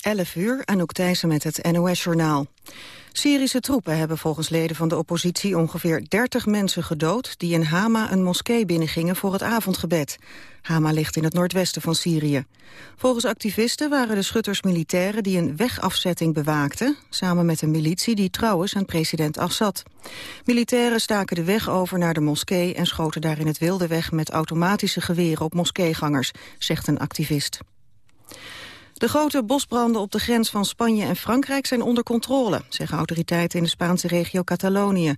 11 uur, Anouk Thijssen met het NOS-journaal. Syrische troepen hebben volgens leden van de oppositie ongeveer 30 mensen gedood... die in Hama een moskee binnengingen voor het avondgebed. Hama ligt in het noordwesten van Syrië. Volgens activisten waren de schutters militairen die een wegafzetting bewaakten... samen met een militie die trouw is aan president Assad. Militairen staken de weg over naar de moskee... en schoten daar in het wilde weg met automatische geweren op moskeegangers, zegt een activist. De grote bosbranden op de grens van Spanje en Frankrijk zijn onder controle, zeggen autoriteiten in de Spaanse regio Catalonië.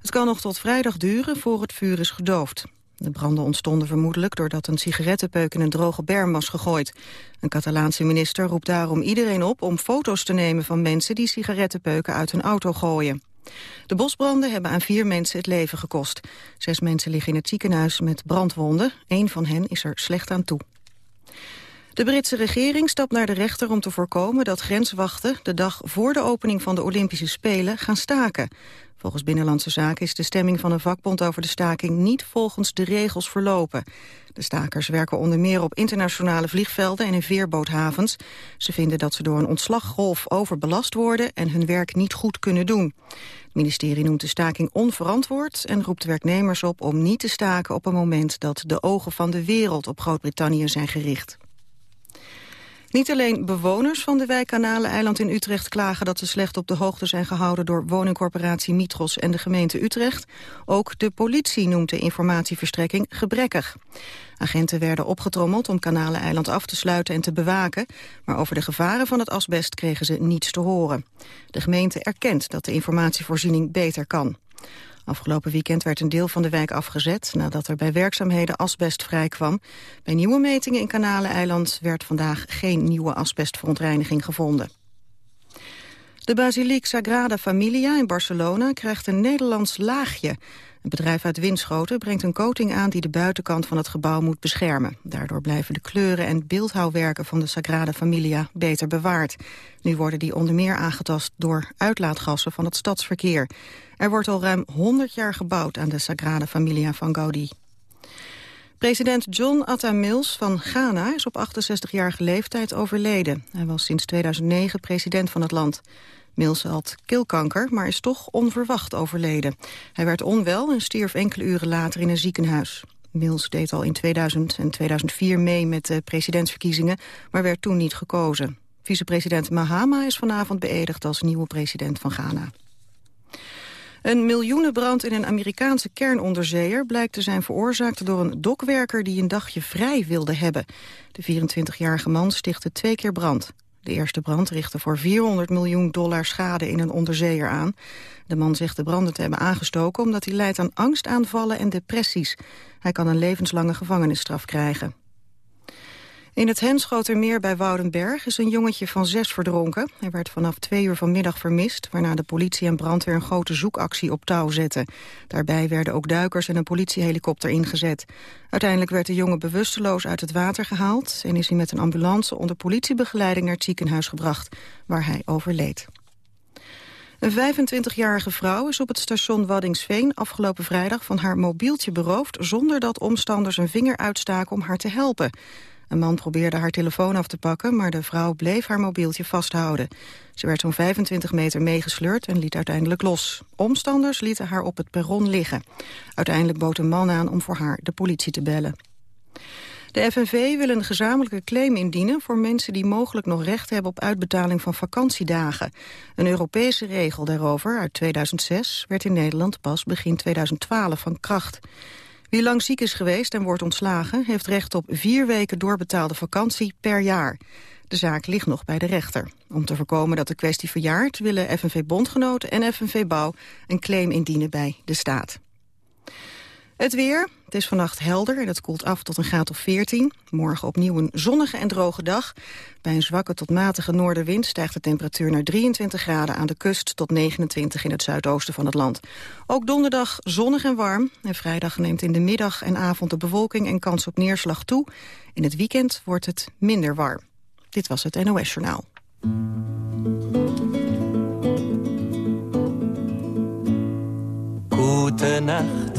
Het kan nog tot vrijdag duren voor het vuur is gedoofd. De branden ontstonden vermoedelijk doordat een sigarettenpeuk in een droge berm was gegooid. Een Catalaanse minister roept daarom iedereen op om foto's te nemen van mensen die sigarettenpeuken uit hun auto gooien. De bosbranden hebben aan vier mensen het leven gekost. Zes mensen liggen in het ziekenhuis met brandwonden. Eén van hen is er slecht aan toe. De Britse regering stapt naar de rechter om te voorkomen dat grenswachten de dag voor de opening van de Olympische Spelen gaan staken. Volgens Binnenlandse Zaken is de stemming van een vakbond over de staking niet volgens de regels verlopen. De stakers werken onder meer op internationale vliegvelden en in veerboothavens. Ze vinden dat ze door een ontslaggolf overbelast worden en hun werk niet goed kunnen doen. Het ministerie noemt de staking onverantwoord en roept werknemers op om niet te staken op een moment dat de ogen van de wereld op Groot-Brittannië zijn gericht. Niet alleen bewoners van de wijk Kanaleneiland in Utrecht klagen dat ze slecht op de hoogte zijn gehouden door woningcorporatie Mitros en de gemeente Utrecht. Ook de politie noemt de informatieverstrekking gebrekkig. Agenten werden opgetrommeld om Kanaleneiland af te sluiten en te bewaken, maar over de gevaren van het asbest kregen ze niets te horen. De gemeente erkent dat de informatievoorziening beter kan. Afgelopen weekend werd een deel van de wijk afgezet... nadat er bij werkzaamheden asbest vrijkwam. Bij nieuwe metingen in Kanaleneiland werd vandaag geen nieuwe asbestverontreiniging gevonden. De basiliek Sagrada Familia in Barcelona krijgt een Nederlands laagje. Het bedrijf uit Winschoten brengt een coating aan die de buitenkant van het gebouw moet beschermen. Daardoor blijven de kleuren en beeldhouwwerken van de Sagrada Familia beter bewaard. Nu worden die onder meer aangetast door uitlaatgassen van het stadsverkeer. Er wordt al ruim 100 jaar gebouwd aan de Sagrada Familia van Gaudi. President John Atta Mills van Ghana is op 68-jarige leeftijd overleden. Hij was sinds 2009 president van het land. Mills had keelkanker, maar is toch onverwacht overleden. Hij werd onwel en stierf enkele uren later in een ziekenhuis. Mills deed al in 2000 en 2004 mee met de presidentsverkiezingen, maar werd toen niet gekozen. Vicepresident Mahama is vanavond beëdigd als nieuwe president van Ghana. Een miljoenenbrand in een Amerikaanse kernonderzeeër blijkt te zijn veroorzaakt door een dokwerker die een dagje vrij wilde hebben. De 24-jarige man stichtte twee keer brand. De eerste brand richtte voor 400 miljoen dollar schade in een onderzeeër aan. De man zegt de branden te hebben aangestoken omdat hij lijdt aan angstaanvallen en depressies. Hij kan een levenslange gevangenisstraf krijgen. In het Henschotermeer bij Woudenberg is een jongetje van zes verdronken. Hij werd vanaf twee uur vanmiddag vermist... waarna de politie en brandweer een grote zoekactie op touw zetten. Daarbij werden ook duikers en een politiehelikopter ingezet. Uiteindelijk werd de jongen bewusteloos uit het water gehaald... en is hij met een ambulance onder politiebegeleiding naar het ziekenhuis gebracht... waar hij overleed. Een 25-jarige vrouw is op het station Waddingsveen afgelopen vrijdag van haar mobieltje beroofd zonder dat omstanders een vinger uitstaken om haar te helpen. Een man probeerde haar telefoon af te pakken, maar de vrouw bleef haar mobieltje vasthouden. Ze werd zo'n 25 meter meegesleurd en liet uiteindelijk los. Omstanders lieten haar op het perron liggen. Uiteindelijk bood een man aan om voor haar de politie te bellen. De FNV wil een gezamenlijke claim indienen voor mensen die mogelijk nog recht hebben op uitbetaling van vakantiedagen. Een Europese regel daarover uit 2006 werd in Nederland pas begin 2012 van kracht. Wie lang ziek is geweest en wordt ontslagen... heeft recht op vier weken doorbetaalde vakantie per jaar. De zaak ligt nog bij de rechter. Om te voorkomen dat de kwestie verjaart... willen FNV-bondgenoten en FNV Bouw een claim indienen bij de staat. Het weer. Het is vannacht helder en het koelt af tot een graad of 14. Morgen opnieuw een zonnige en droge dag. Bij een zwakke tot matige noordenwind stijgt de temperatuur naar 23 graden aan de kust tot 29 in het zuidoosten van het land. Ook donderdag zonnig en warm. En vrijdag neemt in de middag en avond de bewolking en kans op neerslag toe. In het weekend wordt het minder warm. Dit was het NOS Journaal. Gute Nacht,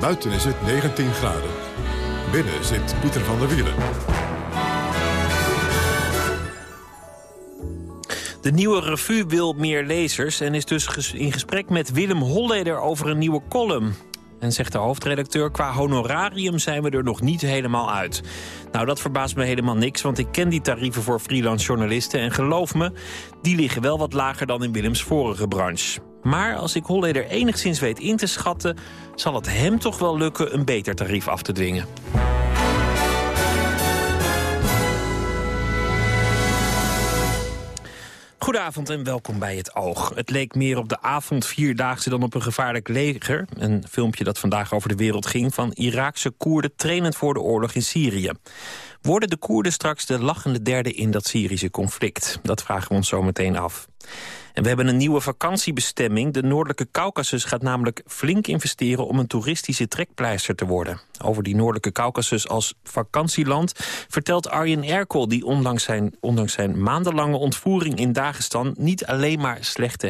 Buiten is het 19 graden. Binnen zit Pieter van der Wielen. De nieuwe revue wil meer lezers en is dus in gesprek met Willem Holleder over een nieuwe column. En zegt de hoofdredacteur, qua honorarium zijn we er nog niet helemaal uit. Nou, dat verbaast me helemaal niks, want ik ken die tarieven voor freelance journalisten... en geloof me, die liggen wel wat lager dan in Willems vorige branche. Maar als ik Holleder enigszins weet in te schatten... zal het hem toch wel lukken een beter tarief af te dwingen. Goedenavond en welkom bij Het Oog. Het leek meer op de avond vierdaagse dan op een gevaarlijk leger. Een filmpje dat vandaag over de wereld ging... van Iraakse Koerden trainend voor de oorlog in Syrië. Worden de Koerden straks de lachende derde in dat Syrische conflict? Dat vragen we ons zo meteen af. En we hebben een nieuwe vakantiebestemming. De Noordelijke Caucasus gaat namelijk flink investeren... om een toeristische trekpleister te worden. Over die Noordelijke Caucasus als vakantieland... vertelt Arjen Erkel, die ondanks zijn, ondanks zijn maandenlange ontvoering in Dagestan... niet alleen maar slechte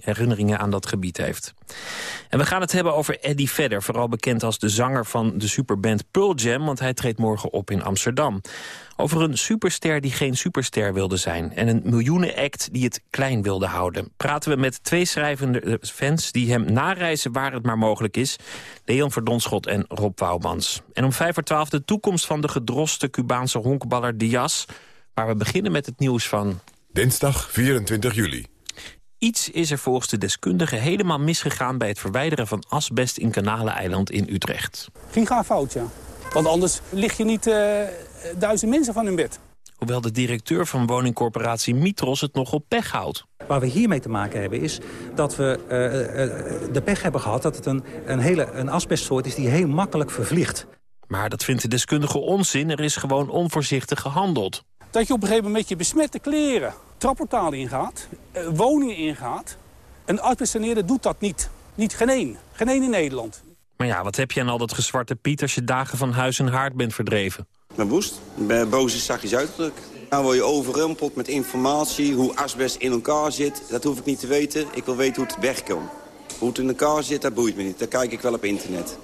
herinneringen aan dat gebied heeft. En we gaan het hebben over Eddie Vedder, vooral bekend als de zanger van de superband Pearl Jam... want hij treedt morgen op in Amsterdam. Over een superster die geen superster wilde zijn... en een miljoenenact die het klein wilde houden. Praten we met twee schrijvende fans die hem nareizen waar het maar mogelijk is. Leon Verdonschot en Rob Wouwmans. En om vijf voor twaalf de toekomst van de gedroste Cubaanse honkballer Diaz... waar we beginnen met het nieuws van... Dinsdag 24 juli. Iets is er volgens de deskundigen helemaal misgegaan... bij het verwijderen van asbest in Kanaleneiland in Utrecht. Ging fout, ja. Want anders lig je niet uh, duizend mensen van hun bed. Hoewel de directeur van woningcorporatie Mitros het nog op pech houdt. Waar we hiermee te maken hebben is dat we uh, de pech hebben gehad... dat het een, een, hele, een asbestsoort is die heel makkelijk vervliegt. Maar dat vindt de deskundige onzin. Er is gewoon onvoorzichtig gehandeld. Dat je op een gegeven moment je besmette kleren trapportalen ingaat, woningen ingaat. Een asbestsaneerder doet dat niet. Niet geen één. Geen één in Nederland. Maar ja, wat heb je aan al dat gezwarte Piet als je dagen van huis en haard bent verdreven? Mijn woest. Ik ben boos is zachtjes uitdruk. Nou word je overrumpeld met informatie, hoe asbest in elkaar zit. Dat hoef ik niet te weten. Ik wil weten hoe het wegkomt. Hoe het in elkaar zit, dat boeit me niet. Dat kijk ik wel op internet.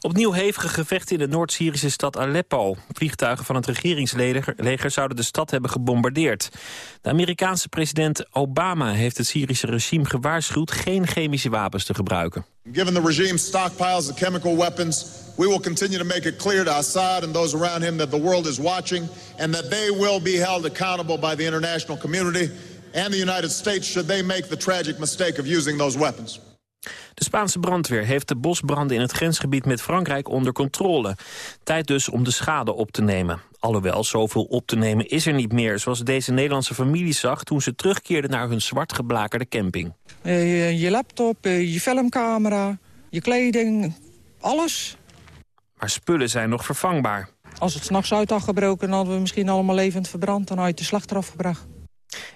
Opnieuw hevige gevechten in de Noord-Syrische stad Aleppo. Vliegtuigen van het regeringsleger zouden de stad hebben gebombardeerd. De Amerikaanse president Obama heeft het Syrische regime gewaarschuwd... geen chemische wapens te gebruiken. Given the regime stockpiles of chemical weapons... we will continue to make it clear to Assad and those around him... that the world is watching... and that they will be held accountable by the international community... and the United States should they make the tragic mistake of using those weapons. De Spaanse brandweer heeft de bosbranden in het grensgebied met Frankrijk onder controle. Tijd dus om de schade op te nemen. Alhoewel, zoveel op te nemen is er niet meer... zoals deze Nederlandse familie zag toen ze terugkeerden naar hun zwart geblakerde camping. Uh, je laptop, uh, je filmcamera, je kleding, alles. Maar spullen zijn nog vervangbaar. Als het s'nachts uit had gebroken, dan hadden we misschien allemaal levend verbrand... en uit de slag eraf gebracht.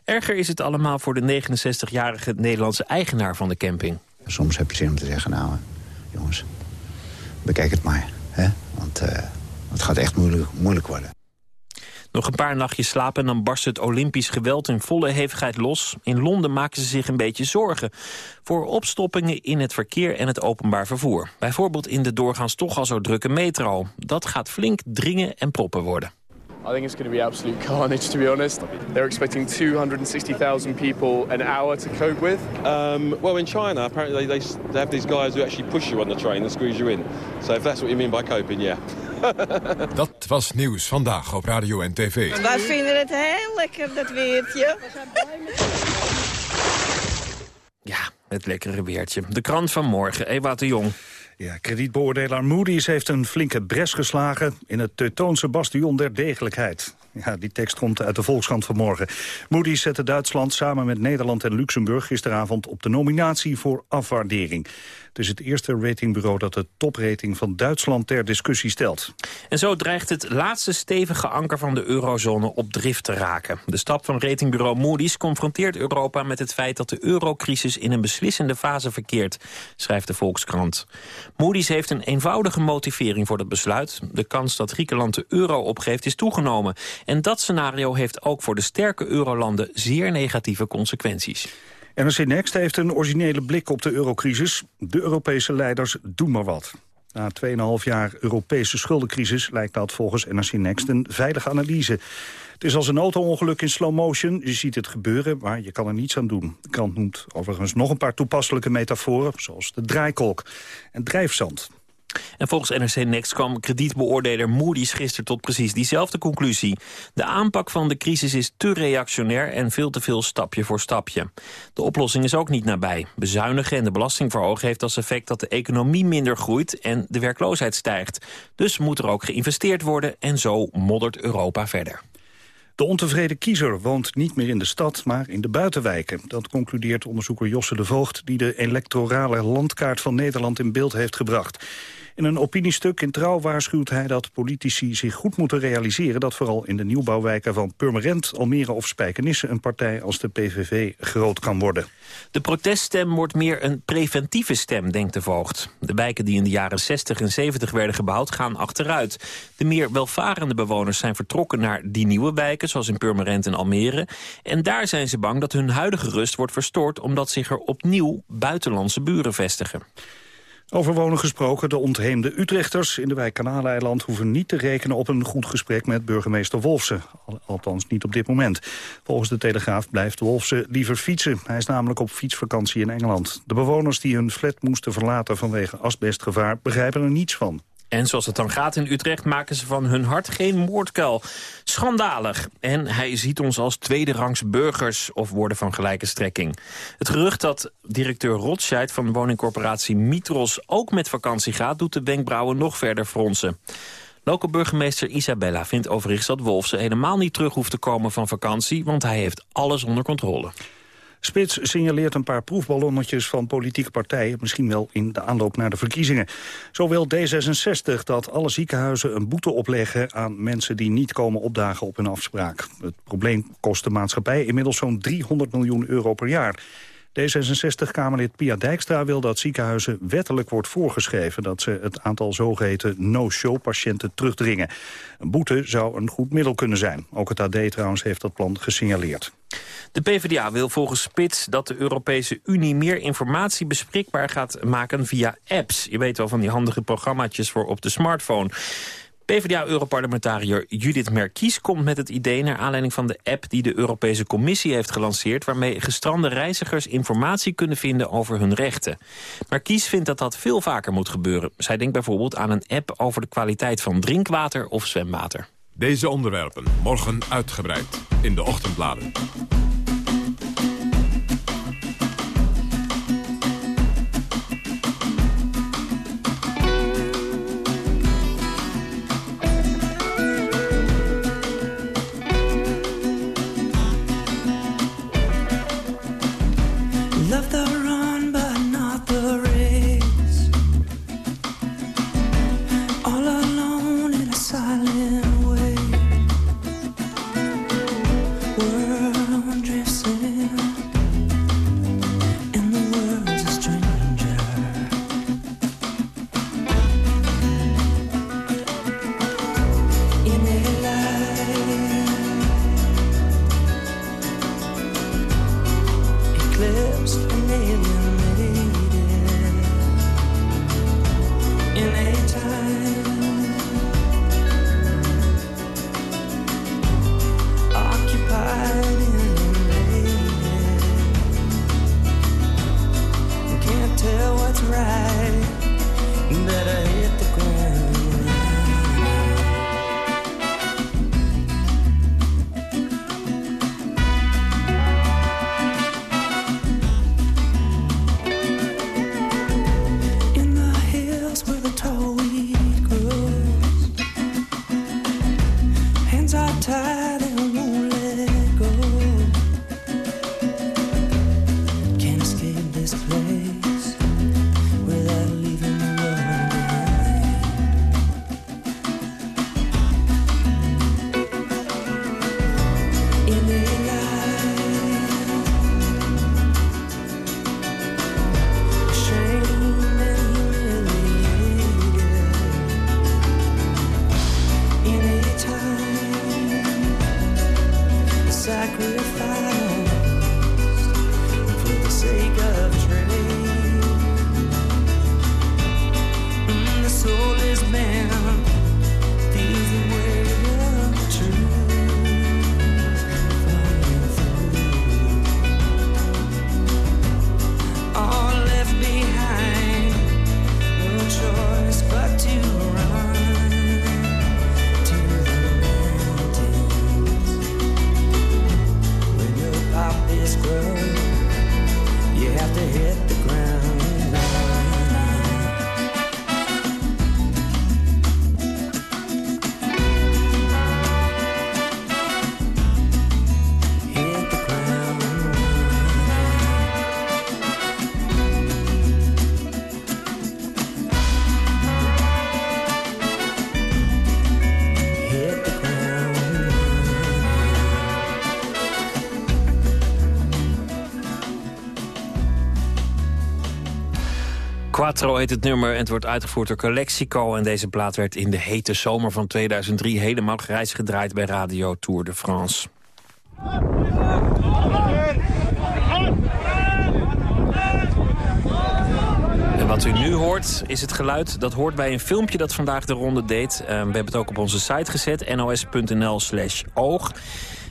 Erger is het allemaal voor de 69-jarige Nederlandse eigenaar van de camping. Soms heb je zin om te zeggen, nou jongens, bekijk het maar. Hè? Want uh, het gaat echt moeilijk, moeilijk worden. Nog een paar nachtjes slapen en dan barst het Olympisch geweld in volle hevigheid los. In Londen maken ze zich een beetje zorgen voor opstoppingen in het verkeer en het openbaar vervoer. Bijvoorbeeld in de doorgaans toch al zo drukke metro. Dat gaat flink dringen en proppen worden. I think it's going to be absolute carnage, to be honest. They're expecting 260,000 people an hour to cope with. Um, well, in China, apparently they, they have these guys who actually push you on the train and squeeze you in. So if that's what you mean by coping, yeah. dat was Nieuws Vandaag op Radio en TV. Wij vinden het heel lekker, dat weertje. Ja, het lekkere weertje. De krant van morgen, Ewout de Jong. Ja, kredietbeoordelaar Moody's heeft een flinke bres geslagen... in het Teutoonse bastion der degelijkheid. Ja, die tekst komt uit de Volkskrant vanmorgen. Moody's zette Duitsland samen met Nederland en Luxemburg... gisteravond op de nominatie voor afwaardering. Het is het eerste ratingbureau dat de toprating van Duitsland ter discussie stelt. En zo dreigt het laatste stevige anker van de eurozone op drift te raken. De stap van ratingbureau Moody's confronteert Europa met het feit dat de eurocrisis in een beslissende fase verkeert, schrijft de Volkskrant. Moody's heeft een eenvoudige motivering voor dat besluit. De kans dat Griekenland de euro opgeeft is toegenomen. En dat scenario heeft ook voor de sterke eurolanden zeer negatieve consequenties. NRC Next heeft een originele blik op de eurocrisis. De Europese leiders doen maar wat. Na 2,5 jaar Europese schuldencrisis lijkt dat volgens NRC Next een veilige analyse. Het is als een auto-ongeluk in slow motion. Je ziet het gebeuren, maar je kan er niets aan doen. De krant noemt overigens nog een paar toepasselijke metaforen... zoals de draaikolk en drijfzand. En volgens NRC Next kwam kredietbeoordeler Moody's gisteren tot precies diezelfde conclusie. De aanpak van de crisis is te reactionair en veel te veel stapje voor stapje. De oplossing is ook niet nabij. Bezuinigen en de belasting verhogen heeft als effect dat de economie minder groeit en de werkloosheid stijgt. Dus moet er ook geïnvesteerd worden en zo moddert Europa verder. De ontevreden kiezer woont niet meer in de stad, maar in de buitenwijken. Dat concludeert onderzoeker Josse de Voogd... die de electorale landkaart van Nederland in beeld heeft gebracht. In een opiniestuk in Trouw waarschuwt hij dat politici zich goed moeten realiseren... dat vooral in de nieuwbouwwijken van Purmerend, Almere of Spijkenisse... een partij als de PVV groot kan worden. De proteststem wordt meer een preventieve stem, denkt de voogd. De wijken die in de jaren 60 en 70 werden gebouwd gaan achteruit. De meer welvarende bewoners zijn vertrokken naar die nieuwe wijken... zoals in Purmerend en Almere. En daar zijn ze bang dat hun huidige rust wordt verstoord... omdat zich er opnieuw buitenlandse buren vestigen. Over wonen gesproken, de ontheemde Utrechters in de wijk Kanaaleiland hoeven niet te rekenen op een goed gesprek met burgemeester Wolfsen. Althans niet op dit moment. Volgens de Telegraaf blijft Wolfsen liever fietsen. Hij is namelijk op fietsvakantie in Engeland. De bewoners die hun flat moesten verlaten vanwege asbestgevaar begrijpen er niets van. En zoals het dan gaat in Utrecht maken ze van hun hart geen moordkuil. Schandalig. En hij ziet ons als tweederangs burgers of woorden van gelijke strekking. Het gerucht dat directeur Rothschild van de woningcorporatie Mitros ook met vakantie gaat... doet de wenkbrauwen nog verder fronsen. Lokale burgemeester Isabella vindt overigens dat Wolfse helemaal niet terug hoeft te komen van vakantie... want hij heeft alles onder controle. Spits signaleert een paar proefballonnetjes van politieke partijen... misschien wel in de aanloop naar de verkiezingen. Zo wil D66 dat alle ziekenhuizen een boete opleggen... aan mensen die niet komen opdagen op hun afspraak. Het probleem kost de maatschappij inmiddels zo'n 300 miljoen euro per jaar. D66-Kamerlid Pia Dijkstra wil dat ziekenhuizen wettelijk wordt voorgeschreven... dat ze het aantal zogeheten no-show-patiënten terugdringen. Een boete zou een goed middel kunnen zijn. Ook het AD trouwens heeft dat plan gesignaleerd. De PvdA wil volgens Spits dat de Europese Unie meer informatie beschikbaar gaat maken via apps. Je weet wel van die handige programmaatjes voor op de smartphone. PvdA-europarlementariër Judith Merkies komt met het idee... naar aanleiding van de app die de Europese Commissie heeft gelanceerd... waarmee gestrande reizigers informatie kunnen vinden over hun rechten. Merkies vindt dat dat veel vaker moet gebeuren. Zij denkt bijvoorbeeld aan een app over de kwaliteit van drinkwater of zwemwater. Deze onderwerpen morgen uitgebreid in de ochtendbladen. Quattro heet het nummer en het wordt uitgevoerd door Calexico. En deze plaat werd in de hete zomer van 2003 helemaal grijs gedraaid bij Radio Tour de France. Wat u nu hoort is het geluid dat hoort bij een filmpje dat vandaag de ronde deed. Uh, we hebben het ook op onze site gezet, nos.nl slash oog.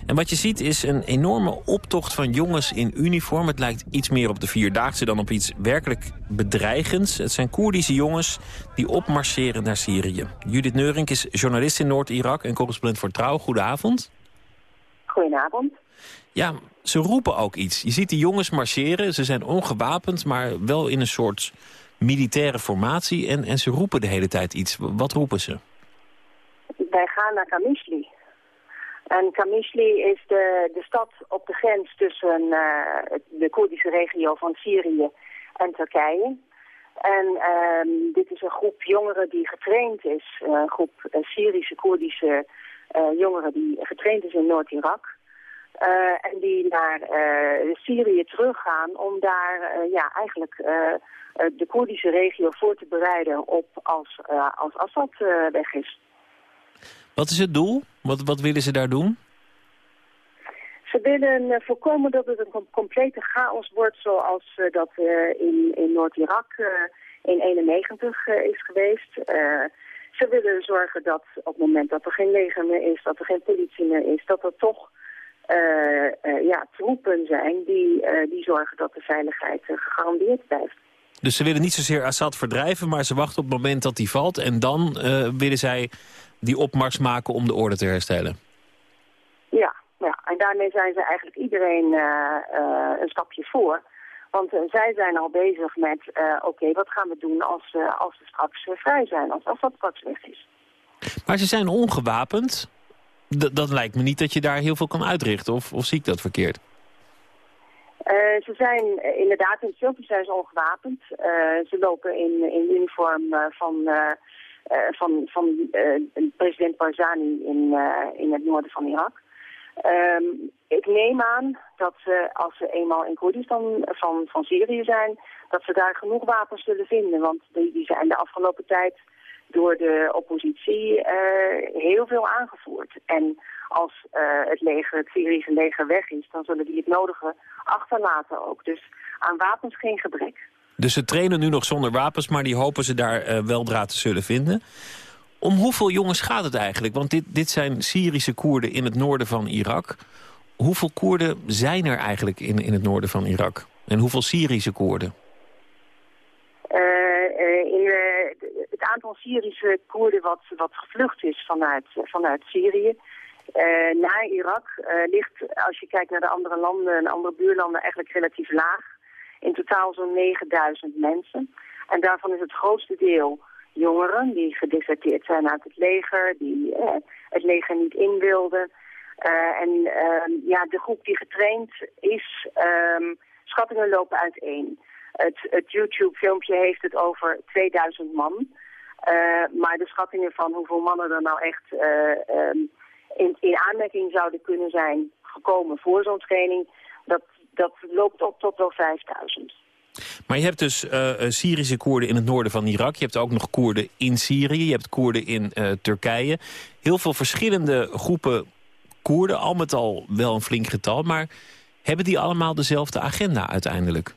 En wat je ziet is een enorme optocht van jongens in uniform. Het lijkt iets meer op de Vierdaagse dan op iets werkelijk bedreigends. Het zijn Koerdische jongens die opmarcheren naar Syrië. Judith Neurink is journalist in Noord-Irak en correspondent voor Trouw. Goedenavond. Goedenavond. Ja, ze roepen ook iets. Je ziet die jongens marcheren. Ze zijn ongewapend, maar wel in een soort militaire formatie. En, en ze roepen de hele tijd iets. Wat roepen ze? Wij gaan naar Kamishli. En Kamishli is de, de stad op de grens tussen uh, de Koerdische regio van Syrië en Turkije. En uh, dit is een groep jongeren die getraind is, een groep uh, Syrische, Koerdische jongeren die getraind is in Noord-Irak. en die naar Syrië teruggaan om daar ja, eigenlijk de Koerdische regio voor te bereiden op als, als Assad weg is. Wat is het doel? Wat, wat willen ze daar doen? Ze willen uh, voorkomen dat het een complete chaos wordt zoals uh, dat uh, in, in Noord-Irak in 91 is geweest. ze willen zorgen dat op het moment dat er geen leger meer is, dat er geen politie meer is, dat er toch ja, troepen zijn die, die zorgen dat de veiligheid gegarandeerd blijft. Dus ze willen niet zozeer Assad verdrijven, maar ze wachten op het moment dat hij valt. En dan willen zij die opmars maken om de orde te herstellen. Ja, ja. en daarmee zijn ze eigenlijk iedereen uh, uh, een stapje voor. Want uh, zij zijn al bezig met, oké, wat gaan we doen als, als ze straks vrij zijn, als, als dat straks weg is. Maar ze zijn ongewapend. D dat lijkt me niet dat je daar heel veel kan uitrichten, of, of zie ik dat verkeerd? ze zijn inderdaad, in het filmpje zijn ze ongewapend. ze lopen in, in uniform van van, van uh, president Barzani in, uh, in het noorden van Irak. Um, ik neem aan dat ze, als ze eenmaal in Koerdistan van, van Syrië zijn, dat ze daar genoeg wapens zullen vinden. Want die, die zijn de afgelopen tijd door de oppositie heel veel aangevoerd. En als het leger, het Syrische leger weg is, dan zullen die het nodige achterlaten ook. Dus aan wapens geen gebrek. Dus ze trainen nu nog zonder wapens, maar die hopen ze daar uh, weldra te zullen vinden. Om hoeveel jongens gaat het eigenlijk? Want dit, dit zijn Syrische Koerden in het noorden van Irak. Hoeveel Koerden zijn er eigenlijk in, in het noorden van Irak? En hoeveel Syrische Koerden? Uh, in, het aantal Syrische Koerden wat, wat gevlucht is vanuit, vanuit Syrië... naar Irak ligt, als je kijkt naar de andere landen en andere buurlanden, eigenlijk relatief laag. In totaal zo'n 9000 mensen. En daarvan is het grootste deel jongeren die gedeserteerd zijn uit het leger, die eh, het leger niet in wilden. Uh, en uh, ja, de groep die getraind is, um, schattingen lopen uiteen. Het, het YouTube-filmpje heeft het over 2000 man. Uh, maar de schattingen van hoeveel mannen er nou echt um, in, in aanmerking zouden kunnen zijn gekomen voor zo'n training, dat, dat loopt op tot wel 5000. Maar je hebt dus uh, Syrische Koerden in het noorden van Irak. Je hebt ook nog Koerden in Syrië. Je hebt Koerden in uh, Turkije. Heel veel verschillende groepen Koerden. Al met al wel een flink getal. Maar hebben die allemaal dezelfde agenda uiteindelijk?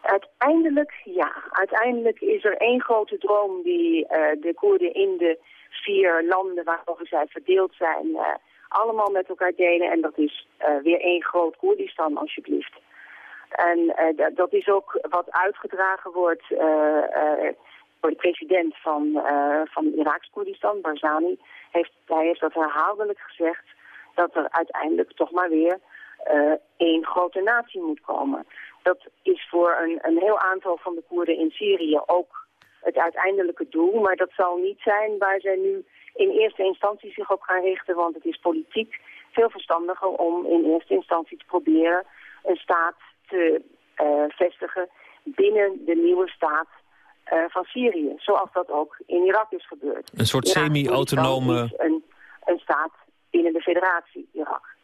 Uiteindelijk ja. Uiteindelijk is er één grote droom die de Koerden in de vier landen waarover zij verdeeld zijn allemaal met elkaar delen. En dat is uh, weer één groot Koerdistan, alsjeblieft. En uh, dat is ook wat uitgedragen wordt uh, door de president van, van Iraks Koerdistan, Barzani. Heeft, hij heeft dat herhaaldelijk gezegd dat er uiteindelijk toch maar weer één grote natie moet komen. Dat is voor een, een heel aantal van de Koerden in Syrië ook het uiteindelijke doel. Maar dat zal niet zijn waar zij nu in eerste instantie zich op gaan richten. Want het is politiek veel verstandiger om in eerste instantie te proberen een staat te uh, vestigen binnen de nieuwe staat uh, van Syrië. Zoals dat ook in Irak is gebeurd. Een soort semi-autonome... Een, een staat binnen de federatie Irak.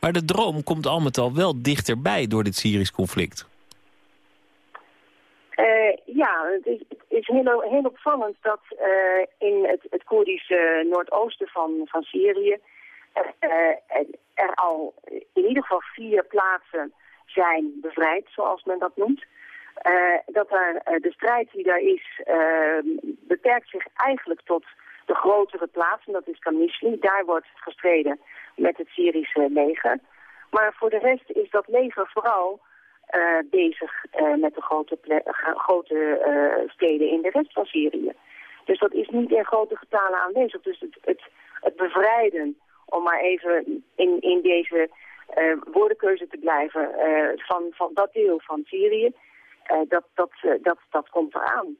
Maar de droom komt al met al wel dichterbij door dit Syrisch conflict. Uh, Ja, het is, is heel, opvallend dat in het, het Koerdische noordoosten van, van Syrië er al in ieder geval vier plaatsen zijn bevrijd, zoals men dat noemt. dat de strijd die daar is beperkt zich eigenlijk tot de grotere plaatsen, dat is Kamishli. Daar wordt gestreden met het Syrische leger. Maar voor de rest is dat leger vooral bezig uh, met de grote, grote uh, steden in de rest van Syrië. Dus dat is niet in grote getalen aanwezig. Dus het, het, het bevrijden, om maar even in, in deze woordenkeuze te blijven, van, van dat deel van Syrië, dat, dat, dat, dat komt eraan.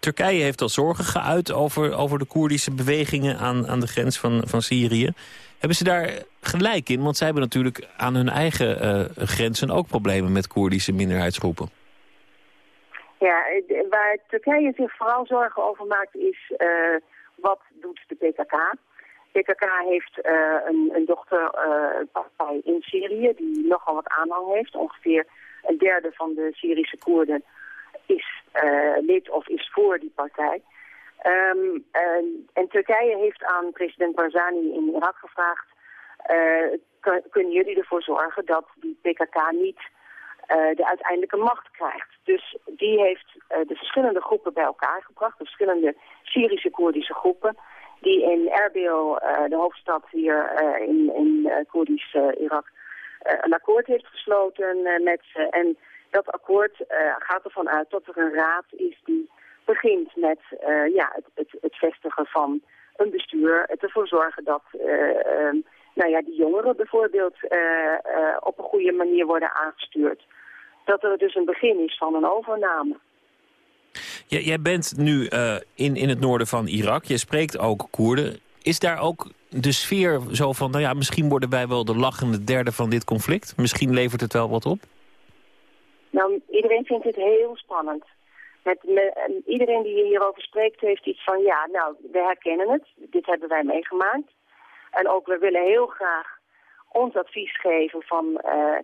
Turkije heeft al zorgen geuit over, over de Koerdische bewegingen aan, aan de grens van, van Syrië. Hebben ze daar gelijk in? Want zij hebben natuurlijk aan hun eigen uh, grenzen ook problemen met Koerdische minderheidsgroepen. Ja, waar Turkije zich vooral zorgen over maakt is uh, wat doet de PKK. PKK heeft een, een dochterpartij in Syrië die nogal wat aanhang heeft. Ongeveer een derde van de Syrische Koerden is lid of is voor die partij. Um, en, Turkije heeft aan president Barzani in Irak gevraagd... Uh, kunnen jullie ervoor zorgen dat die PKK niet uh, de uiteindelijke macht krijgt. Dus die heeft uh, de verschillende groepen bij elkaar gebracht, de verschillende Syrische Koerdische groepen, die in Erbil, de hoofdstad hier in, in Koerdisch Irak, een akkoord heeft gesloten met ze. En dat akkoord gaat ervan uit dat er een raad is die begint met uh, ja, het, het, het, vestigen van een bestuur. Ervoor zorgen dat uh, nou ja, die jongeren bijvoorbeeld eh, op een goede manier worden aangestuurd. Dat er dus een begin is van een overname. jij bent nu in, in het noorden van Irak. Je spreekt ook Koerden. Is daar ook de sfeer zo van, nou ja, misschien worden wij wel de lachende derde van dit conflict? Misschien levert het wel wat op? Nou, iedereen vindt het heel spannend. Met, iedereen die hierover spreekt heeft iets van, ja, nou, we herkennen het. Dit hebben wij meegemaakt. En ook, we willen heel graag ons advies geven van, uh,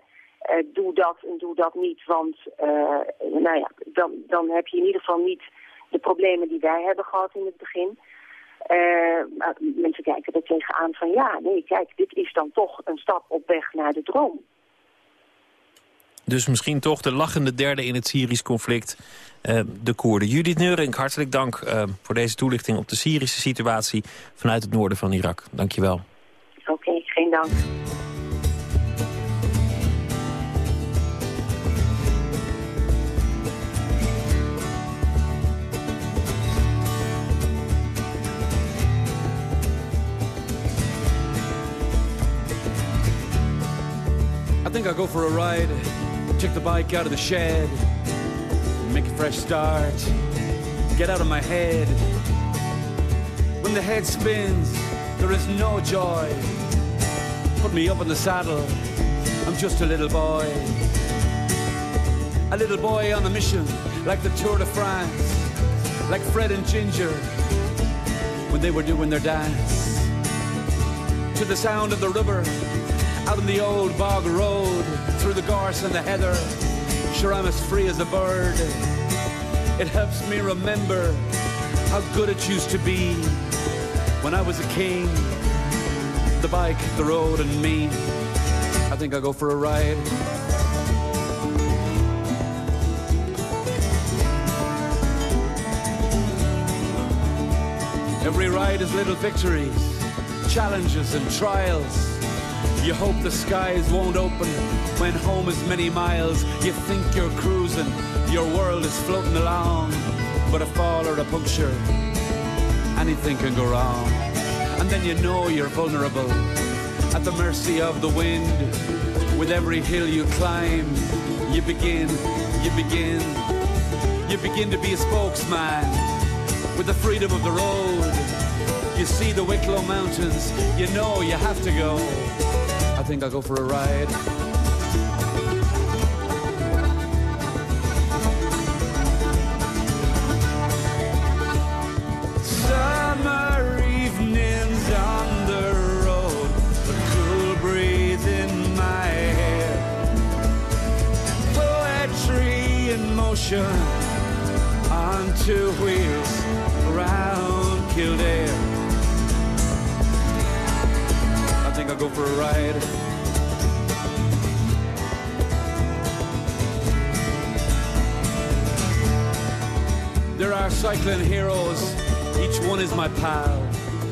uh, doe dat en doe dat niet. Want, uh, nou ja, dan, dan heb je in ieder geval niet de problemen die wij hebben gehad in het begin. mensen kijken er tegenaan van, ja, nee, kijk, dit is dan toch een stap op weg naar de droom. Dus misschien toch de lachende derde in het Syrisch conflict, uh, de Koerden. Judith Neurink, hartelijk dank uh, voor deze toelichting op de Syrische situatie vanuit het noorden van Irak. Dank je wel. Oké, okay, geen dank. I think I'll go for a ride. Take the bike out of the shed. Make a fresh start. Get out of my head. When the head spins, there is no joy. Put me up in the saddle. I'm just a little boy. A little boy on a mission, like the Tour de France. Like Fred and Ginger, when they were doing their dance. To the sound of the river, out on the old bog road through the gorse and the heather. Sure, I'm as free as a bird. It helps me remember how good it used to be when I was a king. The bike, the road, and me. I think I'll go for a ride. Every ride is little victories, challenges, and trials. You hope the skies won't open when home is many miles. You think you're cruising, your world is floating along. But a fall or a puncture, anything can go wrong. And then you know you're vulnerable, at the mercy of the wind. With every hill you climb, you begin, you begin, you begin to be a spokesman. With the freedom of the road, you see the Wicklow Mountains, you know you have to go. Think I'll go for a ride. Summer evenings on the road, cool breeze in my hair, poetry in motion, two wheels around Kildare. Go for a ride. There are cycling heroes, each one is my pal.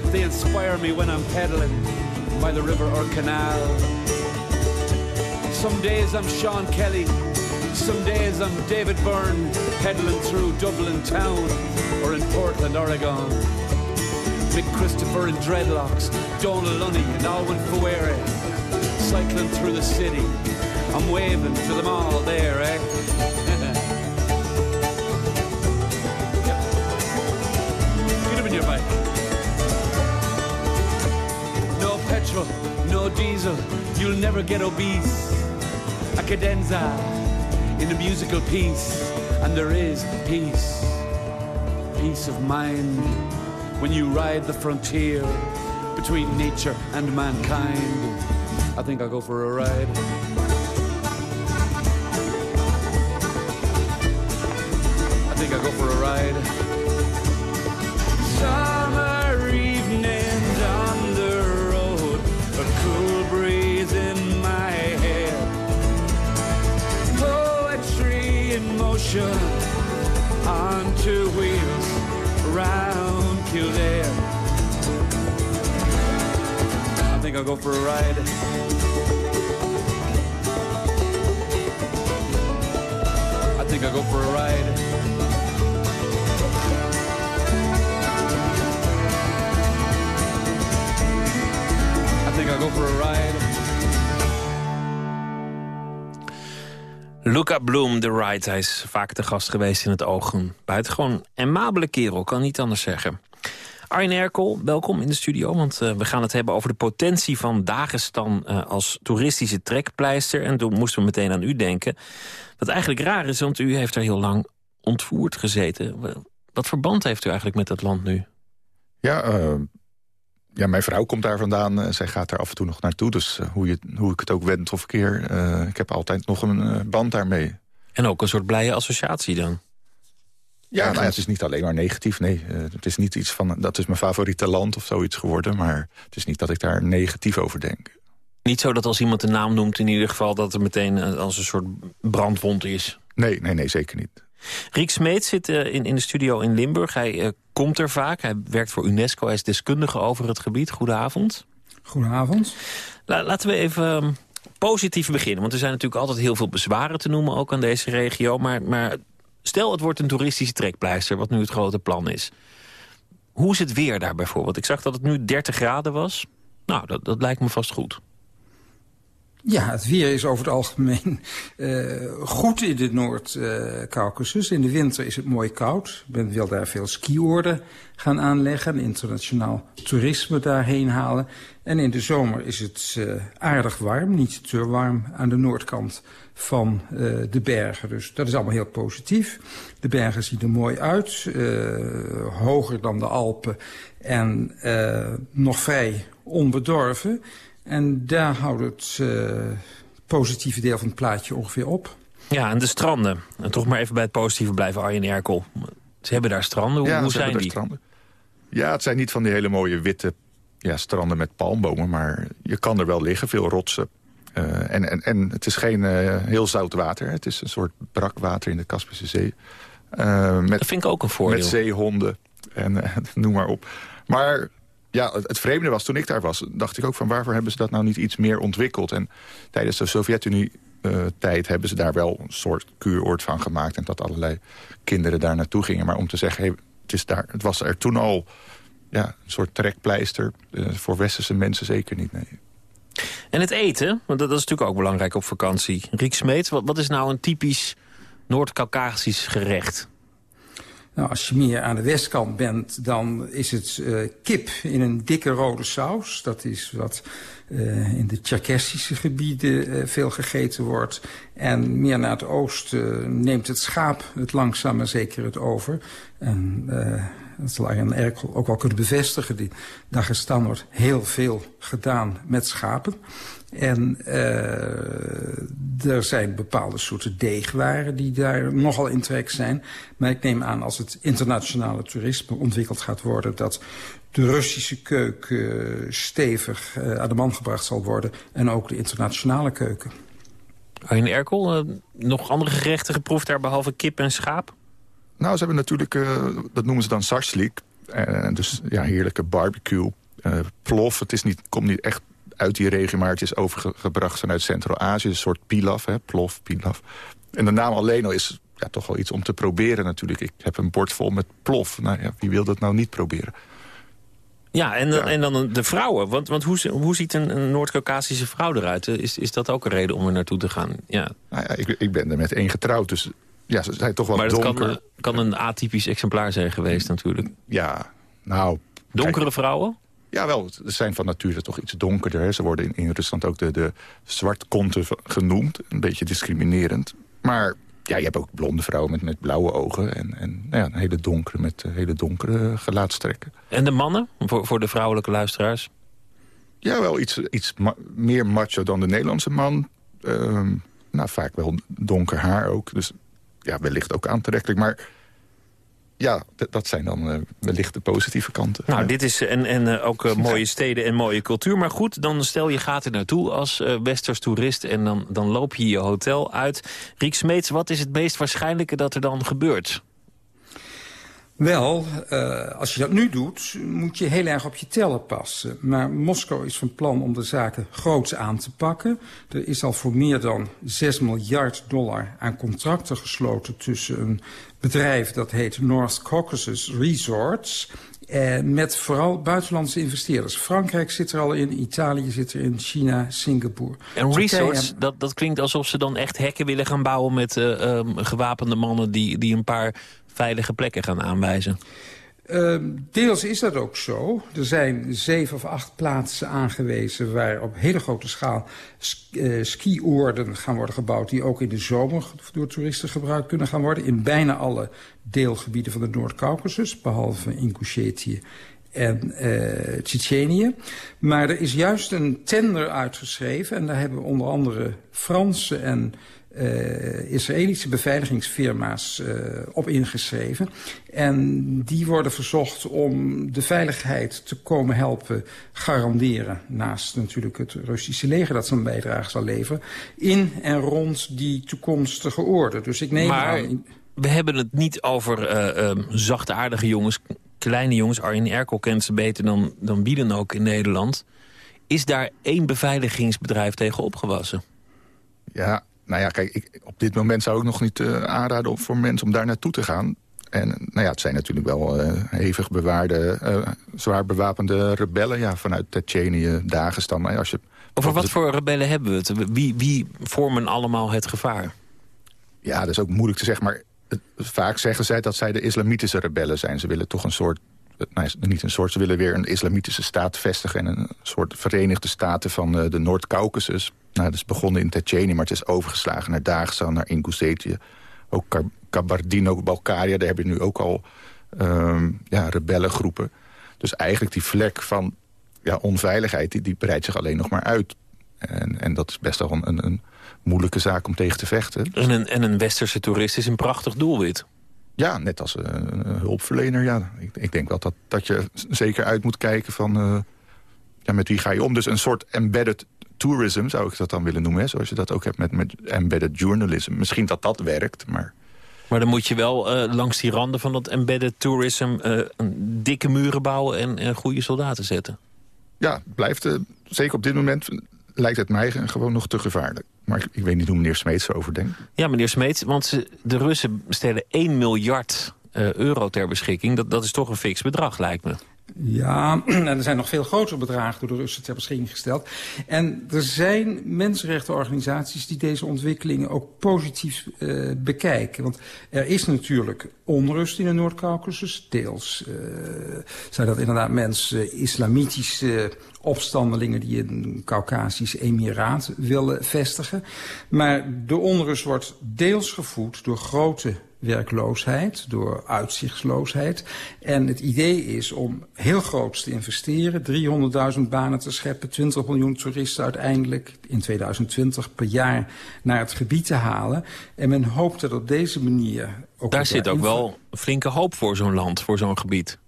They inspire me when I'm pedaling by the river or canal. Some days I'm Sean Kelly, some days I'm David Byrne, pedaling through Dublin town or in Portland, Oregon. Mick Christopher in dreadlocks, Donald Lunny and Alwyn Fuere, cycling through the city. I'm waving to them all there, eh? Get up in your bike. No petrol, no diesel, you'll never get obese. A cadenza in a musical piece, and there is peace, peace of mind when you ride the frontier between nature and mankind. I think I'll go for a ride. I think I'll go for a ride. Think I'll go for a ride. I think I'll go for a ride. I think I'll go for a ride. Luca Bloom, The Ride. Hij is vaak te gast geweest in het oog. Een buitengewoon amabele kerel, kan niet anders zeggen. Arjen Erkel, welkom in de studio, want uh, we gaan het hebben over de potentie van Dagestan uh, als toeristische trekpleister. En toen moesten we meteen aan u denken. Wat eigenlijk raar is, want u heeft er heel lang ontvoerd gezeten. Wat verband heeft u eigenlijk met dat land nu? Ja, uh, ja, mijn vrouw komt daar vandaan. zij gaat daar af en toe nog naartoe. Dus hoe, je, hoe ik het ook wend of keer, ik heb altijd nog een band daarmee. En ook een soort blije associatie dan? Ja, nou ja, het is niet alleen maar negatief. Nee, uh, het is niet iets van, dat is mijn favoriete land of zoiets geworden. Maar het is niet dat ik daar negatief over denk. Niet zo dat als iemand de naam noemt in ieder geval... dat er meteen als een soort brandwond is? Nee, nee, nee, zeker niet. Riek Smeet zit uh, in, in de studio in Limburg. Hij uh, komt er vaak. Hij werkt voor UNESCO. Hij is deskundige over het gebied. Goedenavond. Goedenavond. La, laten we even um, positief beginnen. Want er zijn natuurlijk altijd heel veel bezwaren te noemen... ook aan deze regio. Maar... maar Stel, het wordt een toeristische trekpleister, wat nu het grote plan is. Hoe is het weer daar bijvoorbeeld? Ik zag dat het nu 30 graden was. Nou, dat, dat lijkt me vast goed. Ja, het weer is over het algemeen uh, goed in de Noord-Caucasus. Uh, in de winter is het mooi koud. Men wil daar veel skioorden gaan aanleggen. Internationaal toerisme daarheen halen. En in de zomer is het uh, aardig warm, niet te warm aan de noordkant van uh, de bergen. Dus dat is allemaal heel positief. De bergen zien er mooi uit, uh, hoger dan de Alpen en uh, nog vrij onbedorven. En daar houdt het positieve deel van het plaatje ongeveer op. Ja, en de stranden. En toch maar even bij het positieve blijven, Arjen Erkel. Ze hebben daar stranden, hoe, ja, hoe zijn die? Stranden. Ja, het zijn niet van die hele mooie witte ja, stranden met palmbomen, maar je kan er wel liggen, veel rotsen. Uh, en, en, en het is geen uh, heel zout water. Het is een soort brakwater in de Kaspische Zee. Uh, met, dat vind ik ook een voordeel. Met zeehonden en noem maar op. Maar ja, het, vreemde was, toen ik daar was, dacht ik ook van... waarvoor hebben ze dat nou niet iets meer ontwikkeld? En tijdens de Sovjet-Unie-tijd hebben ze daar wel een soort kuuroord van gemaakt... en dat allerlei kinderen daar naartoe gingen. Maar om te zeggen, hey, het, is daar, het was er toen al ja, een soort trekpleister... voor westerse mensen zeker niet, nee. En het eten, want dat is natuurlijk ook belangrijk op vakantie. Riek Smeet, wat, wat is nou een typisch Noord-Caucasisch gerecht? Nou, als je meer aan de westkant bent, dan is het uh, kip in een dikke rode saus. Dat is wat uh, in de Tjerkessische gebieden uh, veel gegeten wordt. En meer naar het oosten neemt het schaap het langzaam maar zeker het over. En dat zal Arjen Erkel ook wel kunnen bevestigen. In Dagestan wordt heel veel gedaan met schapen. En uh, er zijn bepaalde soorten deegwaren die daar nogal in trek zijn. Maar ik neem aan als het internationale toerisme ontwikkeld gaat worden... dat de Russische keuken uh, stevig uh, aan de man gebracht zal worden. En ook de internationale keuken. Arjen Erkel, nog andere gerechten geproefd daar behalve kip en schaap? Nou, ze hebben natuurlijk, dat noemen ze dan sarslik. dus ja, heerlijke barbecue. plof, het is niet, komt niet echt uit die regio, maar het is overgebracht vanuit Centraal-Azië. Een soort pilaf, hè, plof, pilaf. En de naam alleen al is ja, toch wel iets om te proberen natuurlijk. Ik heb een bord vol met plof. Nou ja, wie wil dat nou niet proberen? Ja, en, en dan de vrouwen. Want, want hoe, hoe ziet een, een Noord-Caucasische vrouw eruit? Is, is dat ook een reden om er naartoe te gaan? Ja. Nou ja, ik, ik ben er met één getrouwd, dus ja, ze zijn toch wel maar donker. Maar kan, kan een atypisch exemplaar zijn geweest natuurlijk. Ja, nou... Donkere vrouwen? Ja, wel. Ze zijn van nature toch iets donkerder. Hè. Ze worden in, in Rusland ook de, de zwartkonten genoemd. Een beetje discriminerend. Maar ja, je hebt ook blonde vrouwen met, met blauwe ogen. En, en nou ja, een hele donkere met uh, hele donkere gelaatstrekken. En de mannen, voor, voor de vrouwelijke luisteraars? Ja, wel iets, iets ma meer macho dan de Nederlandse man. Uh, nou, vaak wel donker haar ook. Dus ja, wellicht ook aantrekkelijk. Maar ja, dat zijn dan uh, wellicht de positieve kanten. Nou, dit is en, en uh, ook uh, mooie steden en mooie cultuur. Maar goed, dan stel je gaat er naartoe als westers toerist... en dan, dan loop je je hotel uit. Riek Smeets, wat is het meest waarschijnlijke dat er dan gebeurt? Wel, uh, als je dat nu doet, moet je heel erg op je tellen passen. Maar Moskou is van plan om de zaken groots aan te pakken. Er is al voor meer dan 6 miljard dollar aan contracten gesloten... tussen een bedrijf dat heet North Caucasus Resorts... Eh, met vooral buitenlandse investeerders. Frankrijk zit er al in, Italië zit er in, China, Singapore. En resorts, dat, dat klinkt alsof ze dan echt hekken willen gaan bouwen... met uh, um, gewapende mannen die, die een paar veilige plekken gaan aanwijzen. Uh, deels is dat ook zo. Er zijn zeven of acht plaatsen aangewezen... waar op hele grote schaal uh, skioorden gaan worden gebouwd... die ook in de zomer door toeristen gebruikt kunnen gaan worden. In bijna alle deelgebieden van de Noord-Caucasus... behalve Ingushetie en uh, Tsjetsjenië. Maar er is juist een tender uitgeschreven... en daar hebben onder andere Franse en uh, Israëlische beveiligingsfirma's uh, op ingeschreven. En die worden verzocht om de veiligheid te komen helpen garanderen. Naast natuurlijk het Russische leger dat zijn bijdrage zal leveren. In en rond die toekomstige orde. Dus ik neem maar aan... we hebben het niet over uh, um, zachtaardige jongens, kleine jongens. Arjen Erkel kent ze beter dan, dan wie dan ook in Nederland. Is daar één beveiligingsbedrijf tegen opgewassen? Ja, nou ja, kijk, ik, op dit moment zou ik nog niet uh, aanraden voor mensen om daar naartoe te gaan. En nou ja, het zijn natuurlijk wel uh, hevig bewaarde, uh, zwaar bewapende rebellen ja, vanuit Tsjetsjenië, Dagestan. Maar als je, Over wat voor rebellen hebben we het? Wie, wie vormen allemaal het gevaar? Ja, dat is ook moeilijk te zeggen, maar het, vaak zeggen zij dat zij de islamitische rebellen zijn. Ze willen toch een soort nou, niet een soort, ze willen weer een islamitische staat vestigen... en een soort verenigde staten van uh, de Noord-Caucasus. Nou, dat is begonnen in Tsjetsjenië, maar het is overgeslagen naar Dagestan, naar Ingushetie. Ook Kabardino-Balkaria, daar heb je nu ook al um, ja, rebellengroepen. Dus eigenlijk die vlek van ja, onveiligheid, die, die breidt zich alleen nog maar uit. En, en dat is best wel een, een, moeilijke zaak om tegen te vechten. En en een westerse toerist is een prachtig doelwit. Ja, net als een, een hulpverlener. Ja. Ik, ik, denk wel dat, dat je zeker uit moet kijken van... Uh, ja, met wie ga je om. Dus een soort embedded tourism zou ik dat dan willen noemen. Hè? Zoals je dat ook hebt met, met embedded journalism. Misschien dat dat werkt, maar... Maar dan moet je wel uh, langs die randen van dat embedded tourism... Uh, dikke muren bouwen en, en goede soldaten zetten. Ja, blijft, zeker op dit moment lijkt het mij gewoon nog te gevaarlijk. Maar ik, ik weet niet hoe meneer Smeets erover denkt. Ja, meneer Smeets, want de Russen stellen 1 miljard uh, euro ter beschikking. Dat, dat is toch een fix bedrag, lijkt me. Ja, er zijn nog veel grotere bedragen door de Russen ter beschikking gesteld. En er zijn mensenrechtenorganisaties die deze ontwikkelingen ook positief uh, bekijken. Want er is natuurlijk onrust in de Noord-Caucasus. Deels uh, zijn dat inderdaad mensen, islamitische opstandelingen die een Caucasisch emiraat willen vestigen. Maar de onrust wordt deels gevoed door grote werkloosheid, door uitzichtsloosheid. En het idee is om heel groot te investeren, 300.000 banen te scheppen, 20 miljoen toeristen uiteindelijk in 2020 per jaar naar het gebied te halen. En men hoopt dat op deze manier... Ook Daar zit ook wel flinke hoop voor zo'n land, voor zo'n gebied.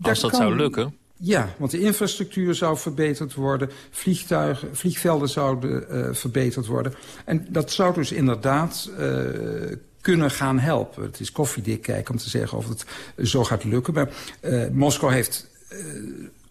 Als dat, zou lukken. Ja, want de infrastructuur zou verbeterd worden. Vliegtuigen, vliegvelden zouden uh, verbeterd worden. En dat zou dus inderdaad uh, kunnen gaan helpen. Het is koffiedik kijken om te zeggen of het zo gaat lukken. Maar uh, Moskou heeft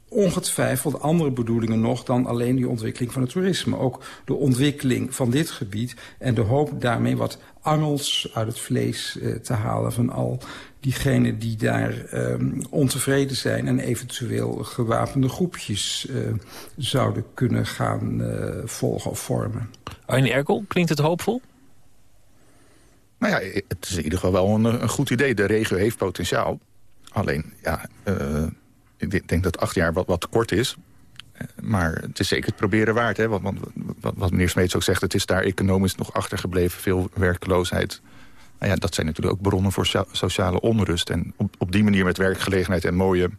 ongetwijfeld andere bedoelingen nog... dan alleen die ontwikkeling van het toerisme. Ook de ontwikkeling van dit gebied en de hoop daarmee wat angels uit het vlees uh, te halen... van al diegenen die daar um, ontevreden zijn... en eventueel gewapende groepjes zouden kunnen gaan volgen of vormen. Arjen Erkel, klinkt het hoopvol? Nou ja, het is in ieder geval wel een, een goed idee. De regio heeft potentiaal. Alleen, ja, ik denk dat acht jaar wat, wat kort is. Maar het is zeker het proberen waard. Hè? Want, wat meneer Smeets ook zegt, het is daar economisch nog achtergebleven. Veel werkloosheid. Nou ja, dat zijn natuurlijk ook bronnen voor sociale onrust. En op, op die manier met werkgelegenheid en mooie,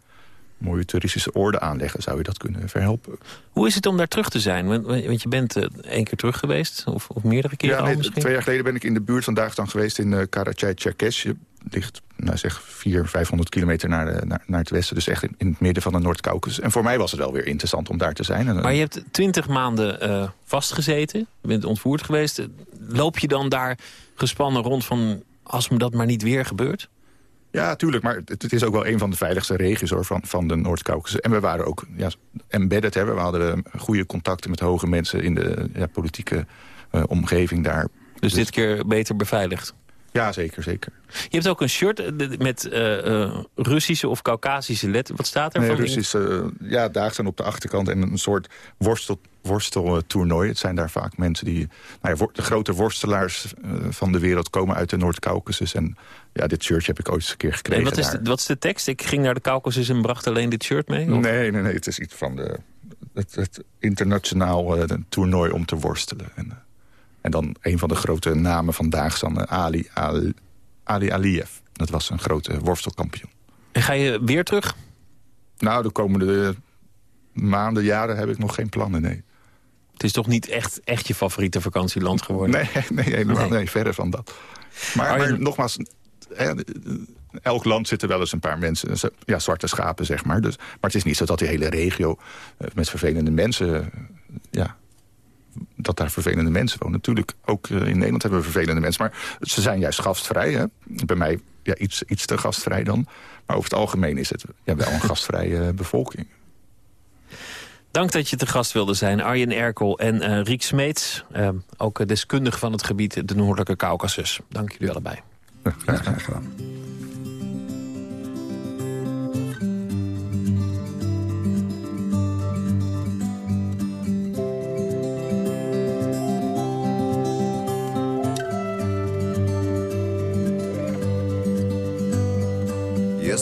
mooie toeristische orde aanleggen... zou je dat kunnen verhelpen. Hoe is het om daar terug te zijn? Want, je bent uh, één keer terug geweest, of, of meerdere keren ja, nee, misschien? Twee jaar geleden ben ik in de buurt van Dagestan geweest in uh, Karachay-Cherkesje ligt nou zeg 400, 500 kilometer naar, de, naar, naar het westen. Dus echt in, in het midden van de Noord-Caucasus. En voor mij was het wel weer interessant om daar te zijn. Maar je hebt twintig maanden uh, vastgezeten. Je bent ontvoerd geweest. Loop je dan daar gespannen rond van... als me dat maar niet weer gebeurt? Ja, tuurlijk. Maar het, het, is ook wel een van de veiligste regio's hoor, van, van de Noord-Caucasus. En we waren ook ja, embedded. Hè. We hadden goede contacten met hoge mensen in de ja, politieke uh, omgeving daar. Dus, dus dit keer beter beveiligd? Ja, zeker, zeker. Je hebt ook een shirt eh, met uh, Russische of Caucasische letter. Wat staat er nee, Russische, uh, ja, daar staan op de achterkant en een soort worstel, worsteltoernooi. Het zijn daar vaak mensen die... Nou ja, de grote worstelaars van de wereld komen uit de Noord-Caucasus. En ja, dit shirt heb ik ooit eens een keer gekregen. En wat is, de, wat is de tekst? Ik ging naar de Caucasus en bracht alleen dit shirt mee? Of? Nee, nee, nee. Het is iets van de, het, het internationaal toernooi om te worstelen. En, en dan een van de grote namen vandaag dan Ali, Ali, Ali Aliyev. Dat was een grote worstelkampioen. En ga je weer terug? Nou, de komende maanden, jaren heb ik nog geen plannen, nee. Het is toch niet echt, echt je favoriete vakantieland geworden? Nee, nee helemaal nee. verder van dat. Maar, maar nogmaals, elk land zitten wel eens een paar mensen, ja, zwarte schapen, zeg maar. Dus, maar het is niet zo dat die hele regio eh, met vervelende mensen ja, dat daar vervelende mensen wonen. Natuurlijk, ook eh, in Nederland hebben we vervelende mensen. Maar ze zijn juist gastvrij. Hè? Bij mij ja, iets, iets te gastvrij dan. Maar over het algemeen is het ja, wel een gastvrije bevolking. Dank dat je te gast wilde zijn, Arjen Erkel en uh, Riek Smeets. Uh, ook deskundige van het gebied, de Noordelijke Caucasus. Dank jullie allebei. Ja, graag gedaan.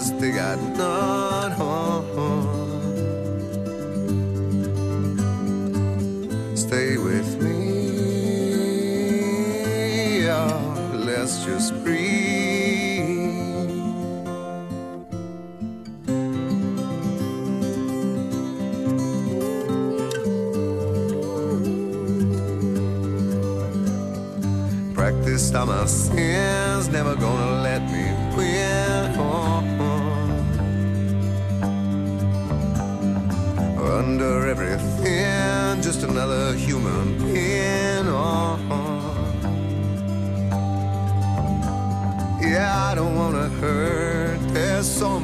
others they got none. Stay with me, oh, let's just breathe. Practiced on my sins, never gonna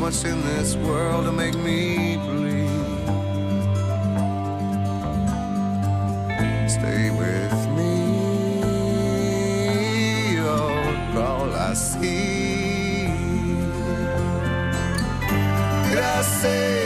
much in this world to make me believe. Stay with me, oh, all I see. Gracias.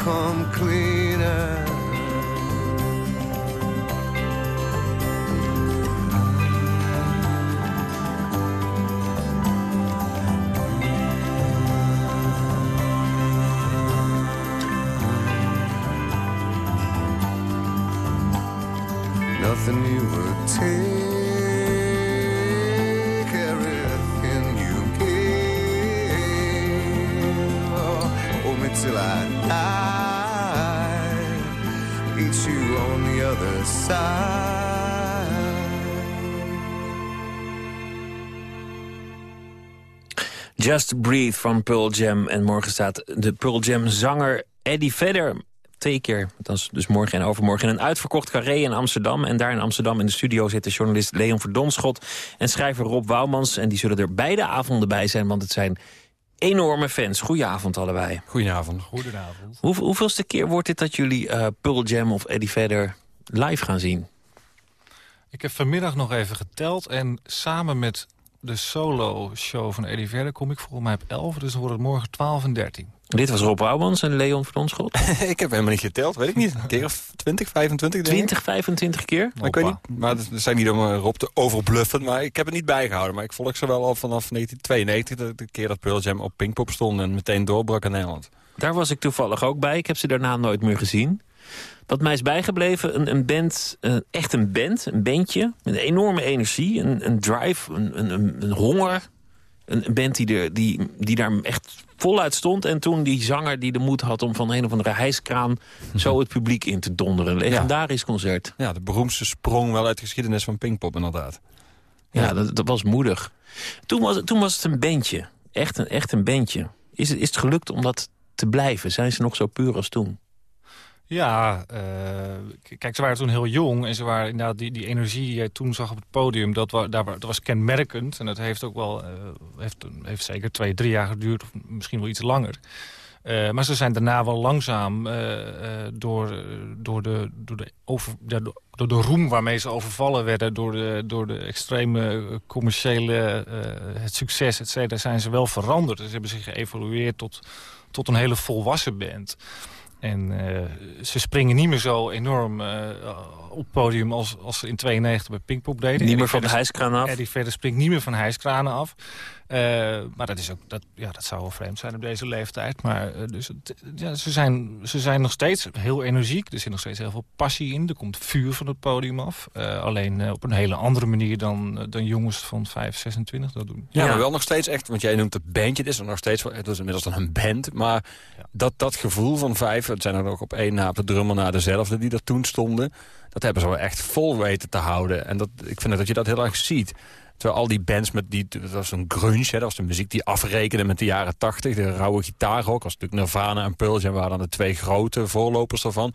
come cleaner. Just Breathe van Pearl Jam. En morgen staat de Pearl Jam zanger Eddie Vedder twee keer, dat is dus morgen en overmorgen... in een uitverkocht carré in Amsterdam. En daar in Amsterdam in de studio zitten journalist Leon Verdonschot... en schrijver Rob Wouwmans. En die zullen er beide avonden bij zijn, want het zijn enorme fans. Goedenavond allebei. Goedenavond. Goedenavond. Hoe, hoeveelste keer wordt dit dat jullie uh, Pearl Jam of Eddie Vedder live gaan zien? Ik heb vanmiddag nog even geteld en samen met de solo-show van Eddie Vedder kom ik volgens mij op 11, dus dan wordt het morgen 12 en 13. Dit was Rob Ouwans en Leon Verdonschot? ik heb helemaal niet geteld, weet ik niet. Een keer of 20, 25 denk 20, 25 keer? Maar ik weet niet, maar dat zijn niet om Rob te overbluffen, maar ik heb het niet bijgehouden. Maar ik volg ze wel al vanaf 1992, de, de keer dat Pearl Jam op Pinkpop stond en meteen doorbrak in Nederland. Daar was ik toevallig ook bij. Ik heb ze daarna nooit meer gezien. Wat mij is bijgebleven, een, een band, uh, echt een band, een bandje... met een enorme energie, een, een drive, een, een, een honger. Een, een band die, er, die, die daar echt voluit stond. En toen die zanger die de moed had om van een of andere hijskraan... zo het publiek in te donderen. Een legendarisch ja. concert. Ja, de beroemdste sprong wel uit de geschiedenis van Pinkpop inderdaad. Ja, ja dat, dat, was moedig. Toen was, toen was het een bandje. Echt een, echt een bandje. Is het, is het gelukt om dat te blijven? Zijn ze nog zo puur als toen? Ja, uh, kijk, ze waren toen heel jong en ze waren inderdaad die, die energie die jij toen zag op het podium, dat, daar, dat was kenmerkend. En dat heeft ook wel, uh, heeft, heeft zeker twee, drie jaar geduurd, of misschien wel iets langer. Uh, maar ze zijn daarna wel langzaam door, door, de, door, de over, door, door de roem waarmee ze overvallen werden... door de, door de extreme commerciële, het succes, et cetera, zijn ze wel veranderd. Dus ze hebben zich geëvolueerd tot, tot een hele volwassen band. En uh, ze springen niet meer zo enorm uh, op het podium als, als ze in 92 bij Pinkpop deden. Niet meer van de hijskraan af? Eddie verder springt niet meer van hijskranen af. Uh, maar dat, is ook, dat, ja, dat zou wel vreemd zijn op deze leeftijd. Maar dus, ja, ze, zijn, ze zijn nog steeds heel energiek. Er zit nog steeds heel veel passie in. Er komt vuur van het podium af. alleen op een hele andere manier dan, dan jongens van 5, 26 dat doen. Ja, ja, maar wel nog steeds echt, want jij noemt het bandje. Het is er nog steeds, het is inmiddels dan een band. Maar ja. dat, dat gevoel van vijf, het zijn er ook op één na op de drummer na dezelfde die er toen stonden. Dat hebben ze wel echt vol weten te houden. En dat, ik vind dat je dat heel erg ziet. Terwijl al die bands met die, dat was een grunge, hè, dat was de muziek die afrekende met de jaren tachtig. De rauwe gitaarrock, als natuurlijk Nirvana en Pearl Jam waren dan de twee grote voorlopers daarvan.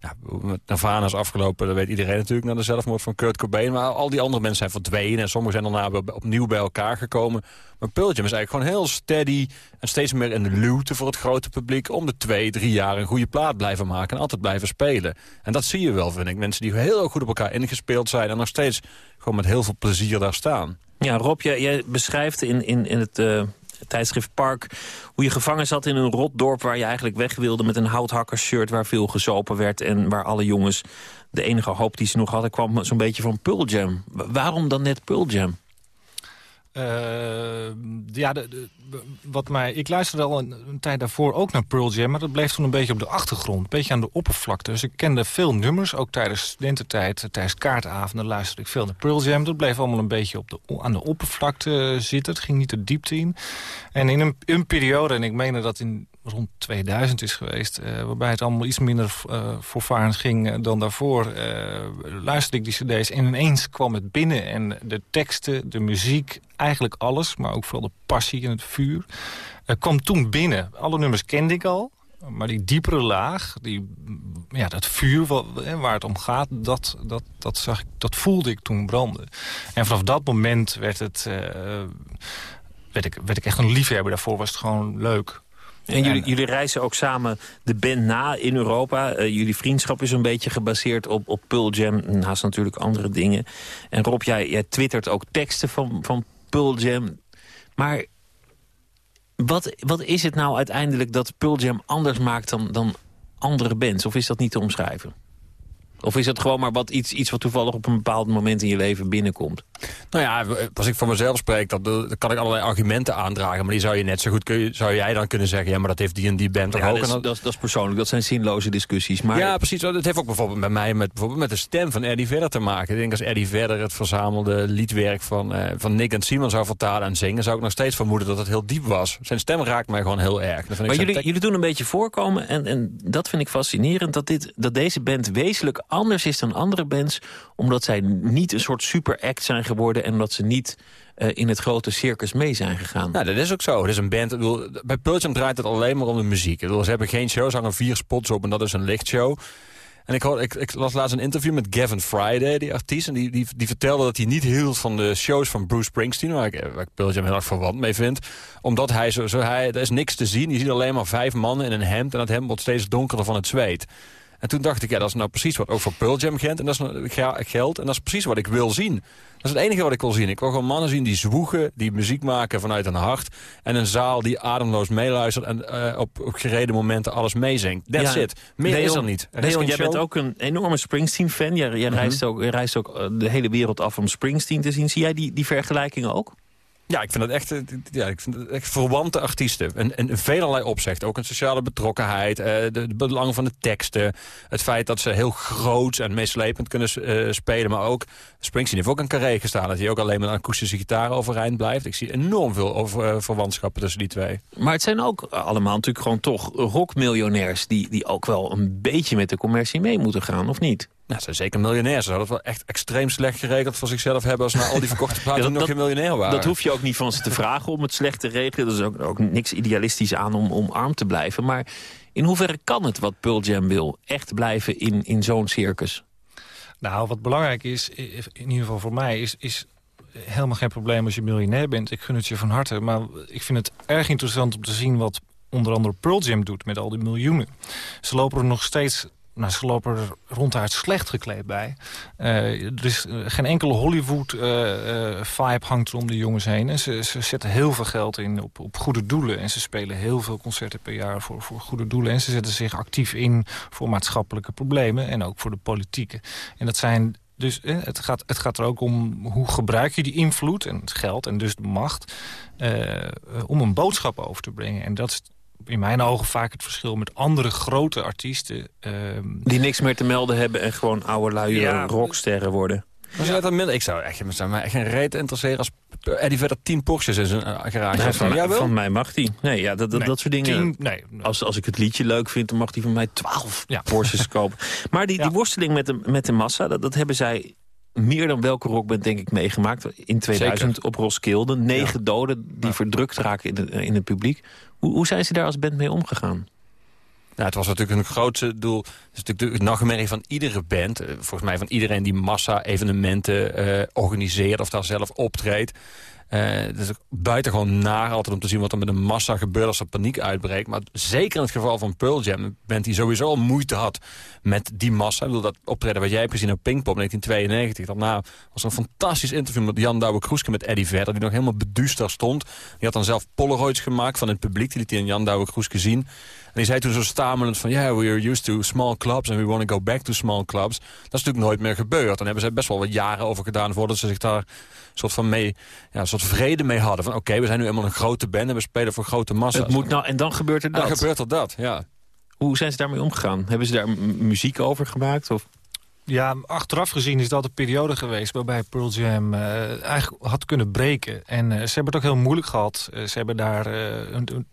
Ja, met Nirvana is afgelopen, dat weet iedereen natuurlijk, na de zelfmoord van Kurt Cobain. Maar al die andere mensen zijn verdwenen en sommigen zijn daarna opnieuw bij elkaar gekomen. Maar Pearl Jam is eigenlijk gewoon heel steady en steeds meer in de luwte voor het grote publiek. Om de twee, drie jaar een goede plaat blijven maken en altijd blijven spelen. En dat zie je wel, vind ik. Mensen die heel goed op elkaar ingespeeld zijn en nog steeds gewoon met heel veel plezier daar staan. Ja, Rob, jij, jij beschrijft in, in, in het uh, tijdschrift Park... hoe je gevangen zat in een rotdorp waar je eigenlijk weg wilde... met een houthakkershirt waar veel gezopen werd... en waar alle jongens de enige hoop die ze nog hadden... kwam zo'n beetje van Pearl Jam. Waarom dan net Pearl? Eh, ja, wat mij, ik luisterde al een, tijd daarvoor ook naar Pearl Jam... maar dat bleef toen een beetje op de achtergrond, een beetje aan de oppervlakte. Dus ik kende veel nummers, ook tijdens studententijd, eh, tijdens kaartavonden... luisterde ik veel naar Pearl Jam. Dat bleef allemaal een beetje op de, aan de oppervlakte zitten. Het ging niet de diepte in. En in een, een periode, en ik meen dat in rond 2000 is geweest... eh, waarbij het allemaal iets minder eh voorvarend ging eh, dan daarvoor... eh, luisterde ik die cd's en ineens kwam het binnen. En de teksten, de muziek, eigenlijk alles... maar ook vooral de passie en het vuur, kwam toen binnen. Alle nummers kende ik al... Maar die diepere laag, die, ja, dat vuur waar het om gaat, dat, dat, dat, zag ik, dat voelde ik toen branden. En vanaf dat moment werd, het, eh, werd, ik, werd ik echt een liefhebber. Daarvoor was het gewoon leuk. En jullie, jullie reizen ook samen de band na in Europa. Eh, jullie vriendschap is een beetje gebaseerd op, op Pearl Jam. Naast natuurlijk andere dingen. En Rob, jij, jij twittert ook teksten van, van Pearl Jam. Maar wat, wat is het nou uiteindelijk dat Pearl Jam anders maakt dan, dan andere bands? Of is dat niet te omschrijven? Of is het gewoon maar wat, iets, iets wat toevallig op een bepaald moment in je leven binnenkomt? Nou ja, als ik voor mezelf spreek, dan, kan ik allerlei argumenten aandragen. Maar die zou je net zo goed, kun zou jij dan kunnen zeggen... ja, maar dat heeft die en die band toch Ja, ook. dat, is, dat, is, dat is persoonlijk, dat zijn zinloze discussies. Maar Ja, precies. Het heeft ook bijvoorbeeld bij mij met, bijvoorbeeld met de stem van Eddie Vedder te maken. Ik denk als Eddie Vedder het verzamelde liedwerk van, eh, van Nick en Simon zou vertalen en zingen... zou ik nog steeds vermoeden dat het heel diep was. Zijn stem raakt mij gewoon heel erg. Maar jullie, jullie doen een beetje voorkomen, en, en dat vind ik fascinerend... Dat, dit, dat deze band wezenlijk anders is dan andere bands... omdat zij niet een soort superact zijn geworden... en omdat ze niet eh, in het grote circus mee zijn gegaan. Nou, dat is ook zo. Het is een band. Bij Pearl draait het alleen maar om de muziek. Bedoel, ze hebben geen show, ze hangen vier spots op en dat is een lichtshow. En ik, hoor, ik, ik las laatst een interview met Gavin Friday, die artiest. En die, die, vertelde dat hij niet hield van de shows van Bruce Springsteen... waar ik, waar Pearl Jam heel erg verwant mee vind. Omdat hij zo... zo hij, er is niks te zien. Je ziet alleen maar vijf mannen in een hemd... en dat hemd wordt steeds donkerder van het zweet. En toen dacht ik, ja, dat is nou precies wat ook voor Pearl Jam geldt. En dat is nou ge- geldt. En dat is precies wat ik wil zien. Dat is het enige wat ik wil zien. Ik wil gewoon mannen zien die zwoegen, die muziek maken vanuit hun hart. En een zaal die ademloos meeluistert en eh, op, op gereden momenten alles meezingt. That's Ja, it. Meer Leon- is er niet. Er Leon, jij show. bent ook een enorme Springsteen-fan. Jij, jij, Mhm. reist ook, jij reist ook eh, de hele wereld af om Springsteen te zien. Zie jij die, die vergelijkingen ook? Ja, ik vind dat echt, eh, ja, ik vind het echt verwante artiesten. En, en in velerlei opzichten. Ook een sociale betrokkenheid, eh, de, belang van de teksten. Het feit dat ze heel groot en meeslepend kunnen eh, spelen. Maar ook, Springsteen heeft ook een carré gestaan. Dat hij ook alleen met een akoestische gitaar overeind blijft. Ik zie enorm veel verwantschappen tussen die twee. Maar het zijn ook allemaal natuurlijk gewoon toch rockmiljonairs... Die, die ook wel een beetje met de commercie mee moeten gaan, of niet? Nou, ze zijn zeker miljonair. Ze zouden het wel echt extreem slecht geregeld voor zichzelf hebben... als na al die verkochte platen Ja, nog geen miljonair waren. Dat hoef je ook niet van ze te vragen om het slecht te regelen. Er is ook, ook niks idealistisch aan om, om arm te blijven. Maar in hoeverre kan het wat Pearl Jam wil? Echt blijven in, in zo'n circus? Nou, wat belangrijk is, in ieder geval voor mij, is, is helemaal geen probleem als je miljonair bent. Ik gun het je van harte. Maar ik vind het erg interessant om te zien wat onder andere Pearl Jam doet met al die miljoenen. Ze lopen er nog steeds... Nou, ze lopen er ronduit slecht gekleed bij. Eh, er is eh, geen enkele Hollywood-vibe hangt er om de jongens heen. En ze, ze zetten heel veel geld in op, op goede doelen. En ze spelen heel veel concerten per jaar voor, voor goede doelen. En ze zetten zich actief in voor maatschappelijke problemen. En ook voor de politieke. En dat zijn dus eh, het, gaat, het gaat er ook om hoe gebruik je die invloed en het geld en dus de macht... eh, eh, om een boodschap over te brengen. En dat is in mijn ogen vaak het verschil met andere grote artiesten. ehm, Die niks meer te melden hebben en gewoon oude luie Ja. rocksterren worden. Maar minder- ik zou echt, zou mij echt geen reet interesseren als Eddie verder 10 Porsches in zijn eh, garage Nee, van, staan. mij, Jij wel? van mij mag die. Nee, ja, dat, dat, Nee, dat soort dingen. tien- nee, als, als ik het liedje leuk vind, dan mag die van mij 12 Ja. Porsches kopen. Maar die, die worsteling met de, met de massa, dat, dat hebben zij meer dan welke rockband denk ik meegemaakt. In 2000 op Roskilde. Negen doden die verdrukt raken in, de- in het publiek. Hoe, hoe zijn ze daar als band mee omgegaan? Nou, het was natuurlijk een grootste doel. Het is natuurlijk de nachtmerrie van iedere band. eh, Volgens mij van iedereen die massa-evenementen eh, organiseert of daar zelf optreedt. Eh, het is buitengewoon naar altijd om te zien wat er met een massa gebeurt als er paniek uitbreekt. Maar zeker in het geval van Pearl Jam, band die sowieso al moeite had met die massa. Ik bedoel, dat optreden wat jij hebt gezien op Pinkpop 1992. Daarna was er een fantastisch interview met Jan Douwe-Kroeske met Eddie Vedder, die nog helemaal beduusd daar stond. Die had dan zelf polaroids gemaakt van het publiek, die liet hij Jan Douwe-Kroeske zien. En die zei toen zo stamelend van... ja, we are used to small clubs and we want to go back to small clubs. Dat is natuurlijk nooit meer gebeurd. Dan hebben ze best wel wat jaren over gedaan... voordat ze zich daar soort van mee, ja, soort soort vrede mee hadden. Van oké, we zijn nu eenmaal een grote band en we spelen voor grote massa's. Het moet nou, en dan gebeurt er En dat. dan gebeurt er dat, ja. Hoe zijn ze daarmee omgegaan? Hebben ze daar muziek over gemaakt? Of? Ja, achteraf gezien is dat een periode geweest... waarbij Pearl Jam eh, eigenlijk had kunnen breken. En eh, ze hebben het ook heel moeilijk gehad. Eh, ze hebben daar een,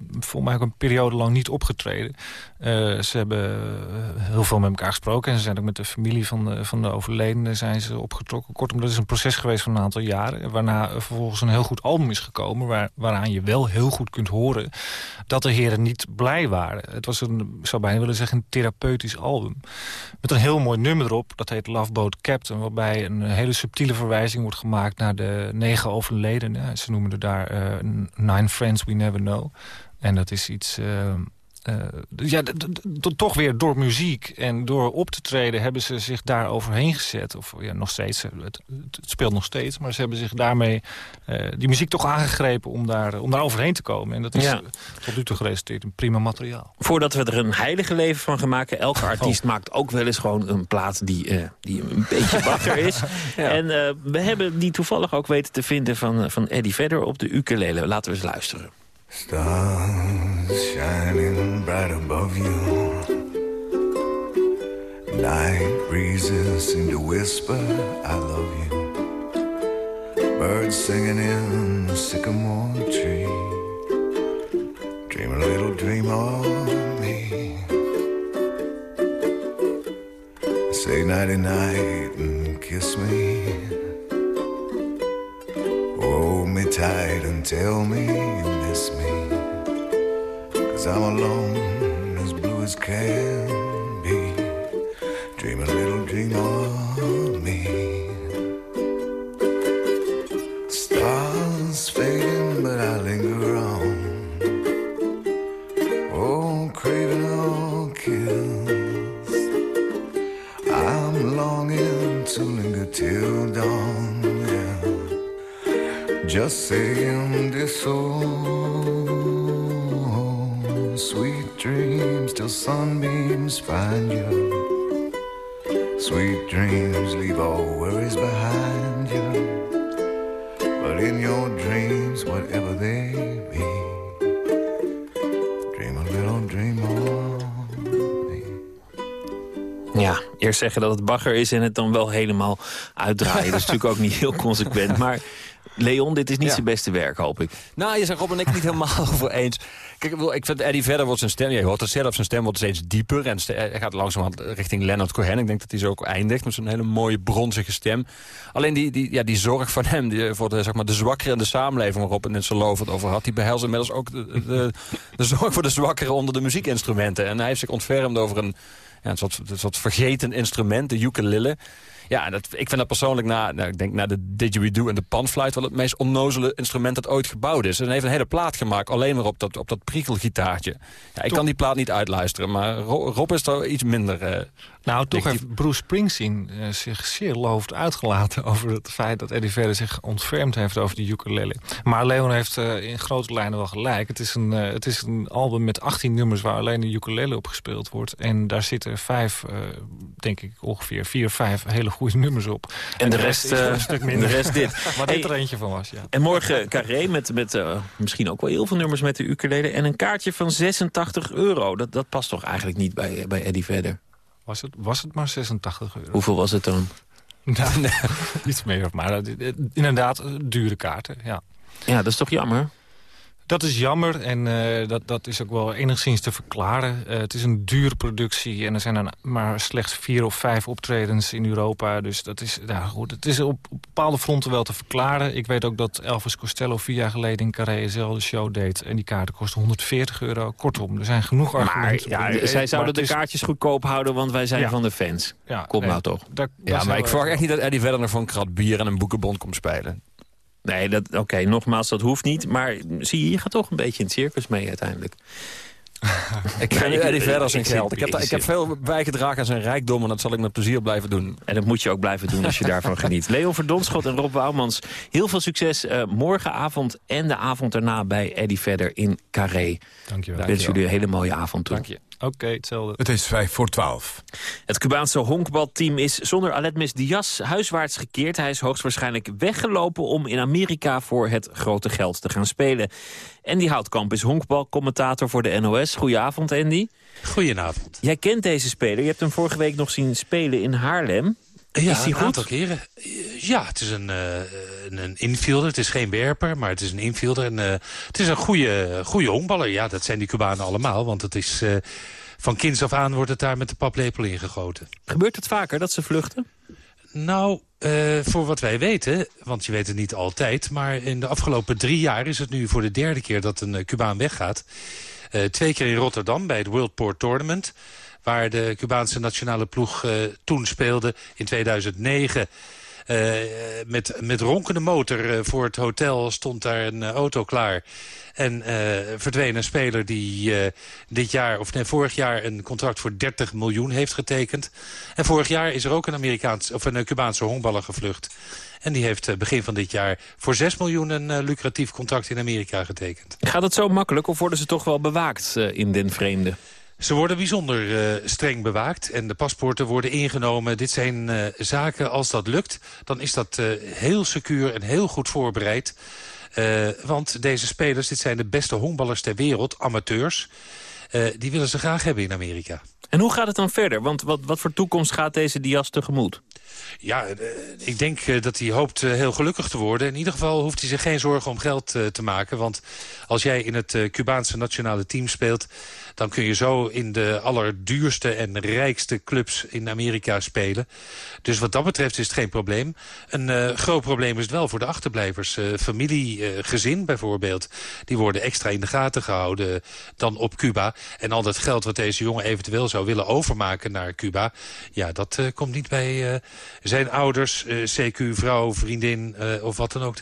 mij ook een periode lang niet opgetreden. Eh, ze hebben eh, heel veel met elkaar gesproken. En ze zijn ook met de familie van de, van de overledene zijn ze opgetrokken. Kortom, dat is een proces geweest van een aantal jaren. Waarna er vervolgens een heel goed album is gekomen... Waar, waaraan je wel heel goed kunt horen dat de heren niet blij waren. Het was een, zou bijna willen zeggen, een therapeutisch album. Met een heel mooi nummer erop, dat heet Love Boat Captain... waarbij een hele subtiele verwijzing wordt gemaakt naar de negen overledenen. Ze noemen er daar eh, Nine Friends We Never Know. En dat is iets... ja, d- d- d- toch weer door muziek en door op te treden... hebben ze zich daar overheen gezet. Of ja, nog steeds, eh, het, het speelt nog steeds... maar ze hebben zich daarmee eh, die muziek toch aangegrepen om daar, om daar overheen te komen. En dat is Ja. eh, tot nu toe geresulteerd in prima materiaal. Voordat we er een heilige leven van gaan maken... elke artiest maakt ook wel eens gewoon een plaat die, eh, die een beetje wakker is. En eh, we hebben die toevallig ook weten te vinden van, eh, van Eddie Vedder op de ukulele. Laten we eens luisteren. Stars shining bright above you. Night breezes seem to whisper, I love you. Birds singing in the sycamore tree. Dream a little dream of me. Say nighty night and kiss me. Hold me tight and tell me. Cause I'm alone, as blue as can zeggen dat het bagger is en het dan wel helemaal uitdraaien. Dat is natuurlijk ook niet heel consequent. Maar Leon, dit is niet Ja. zijn beste werk, hoop ik. Nou, je zegt Rob en ik niet helemaal over eens. Kijk, ik vind Eddie verder wordt zijn stem... Je hoort het zelf, zijn stem wordt steeds dieper. En hij gaat langzaam richting Leonard Cohen. Ik denk dat hij zo ook eindigt met zo'n hele mooie bronzige stem. Alleen die, die, ja, die zorg van hem die, voor de, zeg maar, de zwakkeren in de samenleving... waarop het net zo lovend over had... die behelst inmiddels ook de, de, de zorg voor de zwakkeren onder de muziekinstrumenten. En hij heeft zich ontfermd over een, ja, een, soort, vergeten instrument, de ukulele... Ja, dat, ik vind dat persoonlijk na, nou, ik denk na de didgeridoo en de panfluit... wel het meest onnozele instrument dat ooit gebouwd is. En hij heeft een hele plaat gemaakt, alleen maar op dat, op dat prikkelgitaartje. Ja, ik kan die plaat niet uitluisteren, maar Ro- Rob is er iets minder... eh, Nou, toch heeft Bruce Springsteen eh, zich zeer lovend uitgelaten... over het feit dat Eddie Vedder zich ontfermd heeft over de ukulele. Maar Leon heeft eh, in grote lijnen wel gelijk. Het is, een, het is een album met 18 nummers waar alleen de ukulele op gespeeld wordt. En daar zitten vijf, denk ik ongeveer vier, vijf hele goede nummers op. En de rest, eh, een stuk minder. de rest dit. Waar Hey, dit er eentje van was, ja. En morgen Carré met, met eh, misschien ook wel heel veel nummers met de ukulele. En een kaartje van 86 euro. Dat, dat past toch eigenlijk niet bij, bij Eddie Vedder? Was het, was het maar 86 euro? Hoeveel was het dan? Nou, nee, iets meer. Maar eh, eh, inderdaad, eh, dure kaarten, ja. Ja, dat is toch jammer? Dat is jammer en eh, dat, dat is ook wel enigszins te verklaren. Eh, het is een dure productie en er zijn dan maar slechts vier of vijf optredens in Europa. Dus dat is, nou goed, het is op, op bepaalde fronten wel te verklaren. Ik weet ook dat Elvis Costello vier jaar geleden in Carré dezelfde show deed. En die kaarten kosten 140 euro. Kortom, er zijn genoeg Maar argumenten. ja, Eh, zij maar zouden de is- kaartjes goedkoop houden, want wij zijn Ja. van de fans. Ja, Kom nee, nou toch. daar- Ja, maar ik verwacht echt niet dat Eddie verder nog voor een krat bier en een boekenbond komt spelen. Nee, dat- oké, nogmaals, dat hoeft niet. Maar zie je, je gaat toch een beetje in het circus mee uiteindelijk. Ik gun ik- Eddie verder zijn geld. Ik heb, ik heb veel bijgedragen aan zijn rijkdom... en dat zal ik met plezier blijven doen. En dat moet je ook blijven doen als je daarvan geniet. Leon Verdonschot en Rob Wouwmans, heel veel succes eh, morgenavond en de avond daarna bij Eddie Vedder in Carré. Dankjewel. Ik wens jullie een hele mooie avond toe. Dank je. Oké, hetzelfde. Het is vijf voor twaalf. Het Cubaanse honkbalteam is zonder Aletmis Diaz huiswaarts gekeerd. Hij is hoogstwaarschijnlijk weggelopen om in Amerika voor het grote geld te gaan spelen. Andy Houtkamp is honkbalcommentator voor de NOS. Goedenavond, Andy. Goedenavond. Jij kent deze speler. Je hebt hem vorige week nog zien spelen in Haarlem. Ja, is hij een goed? aantal keren. Ja, het is een, eh, een, infielder. Het is geen werper, maar het is een infielder. En, eh, het is een goede, goede honkballer. Ja, dat zijn die Cubanen allemaal. Want het is, eh, van kinds af aan wordt het daar met de paplepel ingegoten. Gebeurt het vaker dat ze vluchten? Nou, eh, voor wat wij weten, want je weet het niet altijd... maar in de afgelopen drie jaar is het nu voor de derde keer dat een Cubaan weggaat. Twee keer in Rotterdam bij het World Port Tournament... waar de Cubaanse nationale ploeg toen speelde in 2009... Eh, met, met ronkende motor eh, voor het hotel stond daar een eh, auto klaar. En verdween een speler die dit jaar, of vorig jaar een contract voor 30 miljoen heeft getekend. En vorig jaar is er ook een, Amerikaans, of een Cubaanse honkballer gevlucht. En die heeft begin van dit jaar voor 6 miljoen een lucratief contract in Amerika getekend. Gaat het zo makkelijk of worden ze toch wel bewaakt in den vreemde? Ze worden bijzonder eh, streng bewaakt en de paspoorten worden ingenomen. Dit zijn eh, zaken, als dat lukt, dan is dat eh, heel secuur en heel goed voorbereid. Want deze spelers, dit zijn de beste honkballers ter wereld, amateurs. Die willen ze graag hebben in Amerika. En hoe gaat het dan verder? Want wat, wat voor toekomst gaat deze Diaz tegemoet? Ja, ik denk dat hij hoopt heel gelukkig te worden. In ieder geval hoeft hij zich geen zorgen om geld te maken. Want als jij in het Cubaanse nationale team speelt... dan kun je zo in de allerduurste en rijkste clubs in Amerika spelen. Dus wat dat betreft is het geen probleem. Een eh, groot probleem is het wel voor de achterblijvers. Eh, familie, eh, gezin bijvoorbeeld. Die worden extra in de gaten gehouden dan op Cuba. En al dat geld wat deze jongen eventueel zou willen overmaken naar Cuba... ja, dat komt niet bij zijn ouders, CQ, vrouw, vriendin of wat dan ook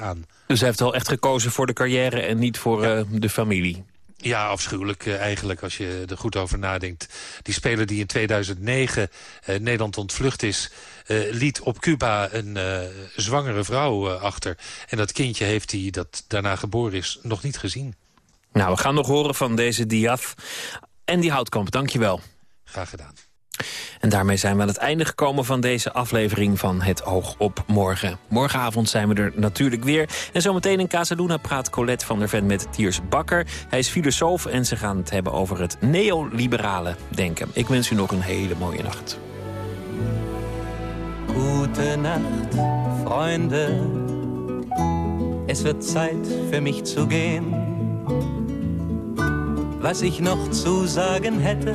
aan. Dus hij heeft wel echt gekozen voor de carrière en niet voor de familie. Ja, afschuwelijk eh, eigenlijk als je er goed over nadenkt. Die speler die in 2009 eh, Nederland ontvlucht is... eh, liet op Cuba een eh, zwangere vrouw achter. En dat kindje heeft hij, dat daarna geboren is, nog niet gezien. Nou, we gaan nog horen van deze Diaf. En die Houtkamp, dankjewel. Graag gedaan. En daarmee zijn we aan het einde gekomen van deze aflevering van Het Oog op Morgen. Morgenavond zijn we er natuurlijk weer. En zometeen in Casaluna praat Colette van der Ven met Tiers Bakker. Hij is filosoof en ze gaan het hebben over het neoliberale denken. Ik wens u nog een hele mooie nacht. Gute Nacht, Freunde. Es wird Zeit für mich zu gehen. Was ich noch zu sagen hätte,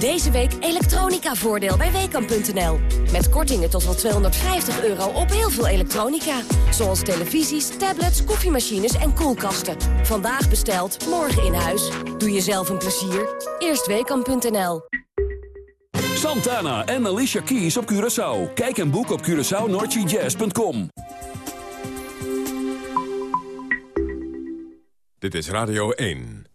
Deze week elektronica-voordeel bij Weekamp.nl. Met kortingen tot wel 250 euro op heel veel elektronica. Zoals televisies, tablets, koffiemachines en koelkasten. Vandaag besteld, morgen in huis. Doe jezelf een plezier. Eerst Weekamp.nl. Santana en Alicia Keys op Curaçao. Kijk en boek op CuraçaoNoordseaJazz.com. Dit is Radio 1.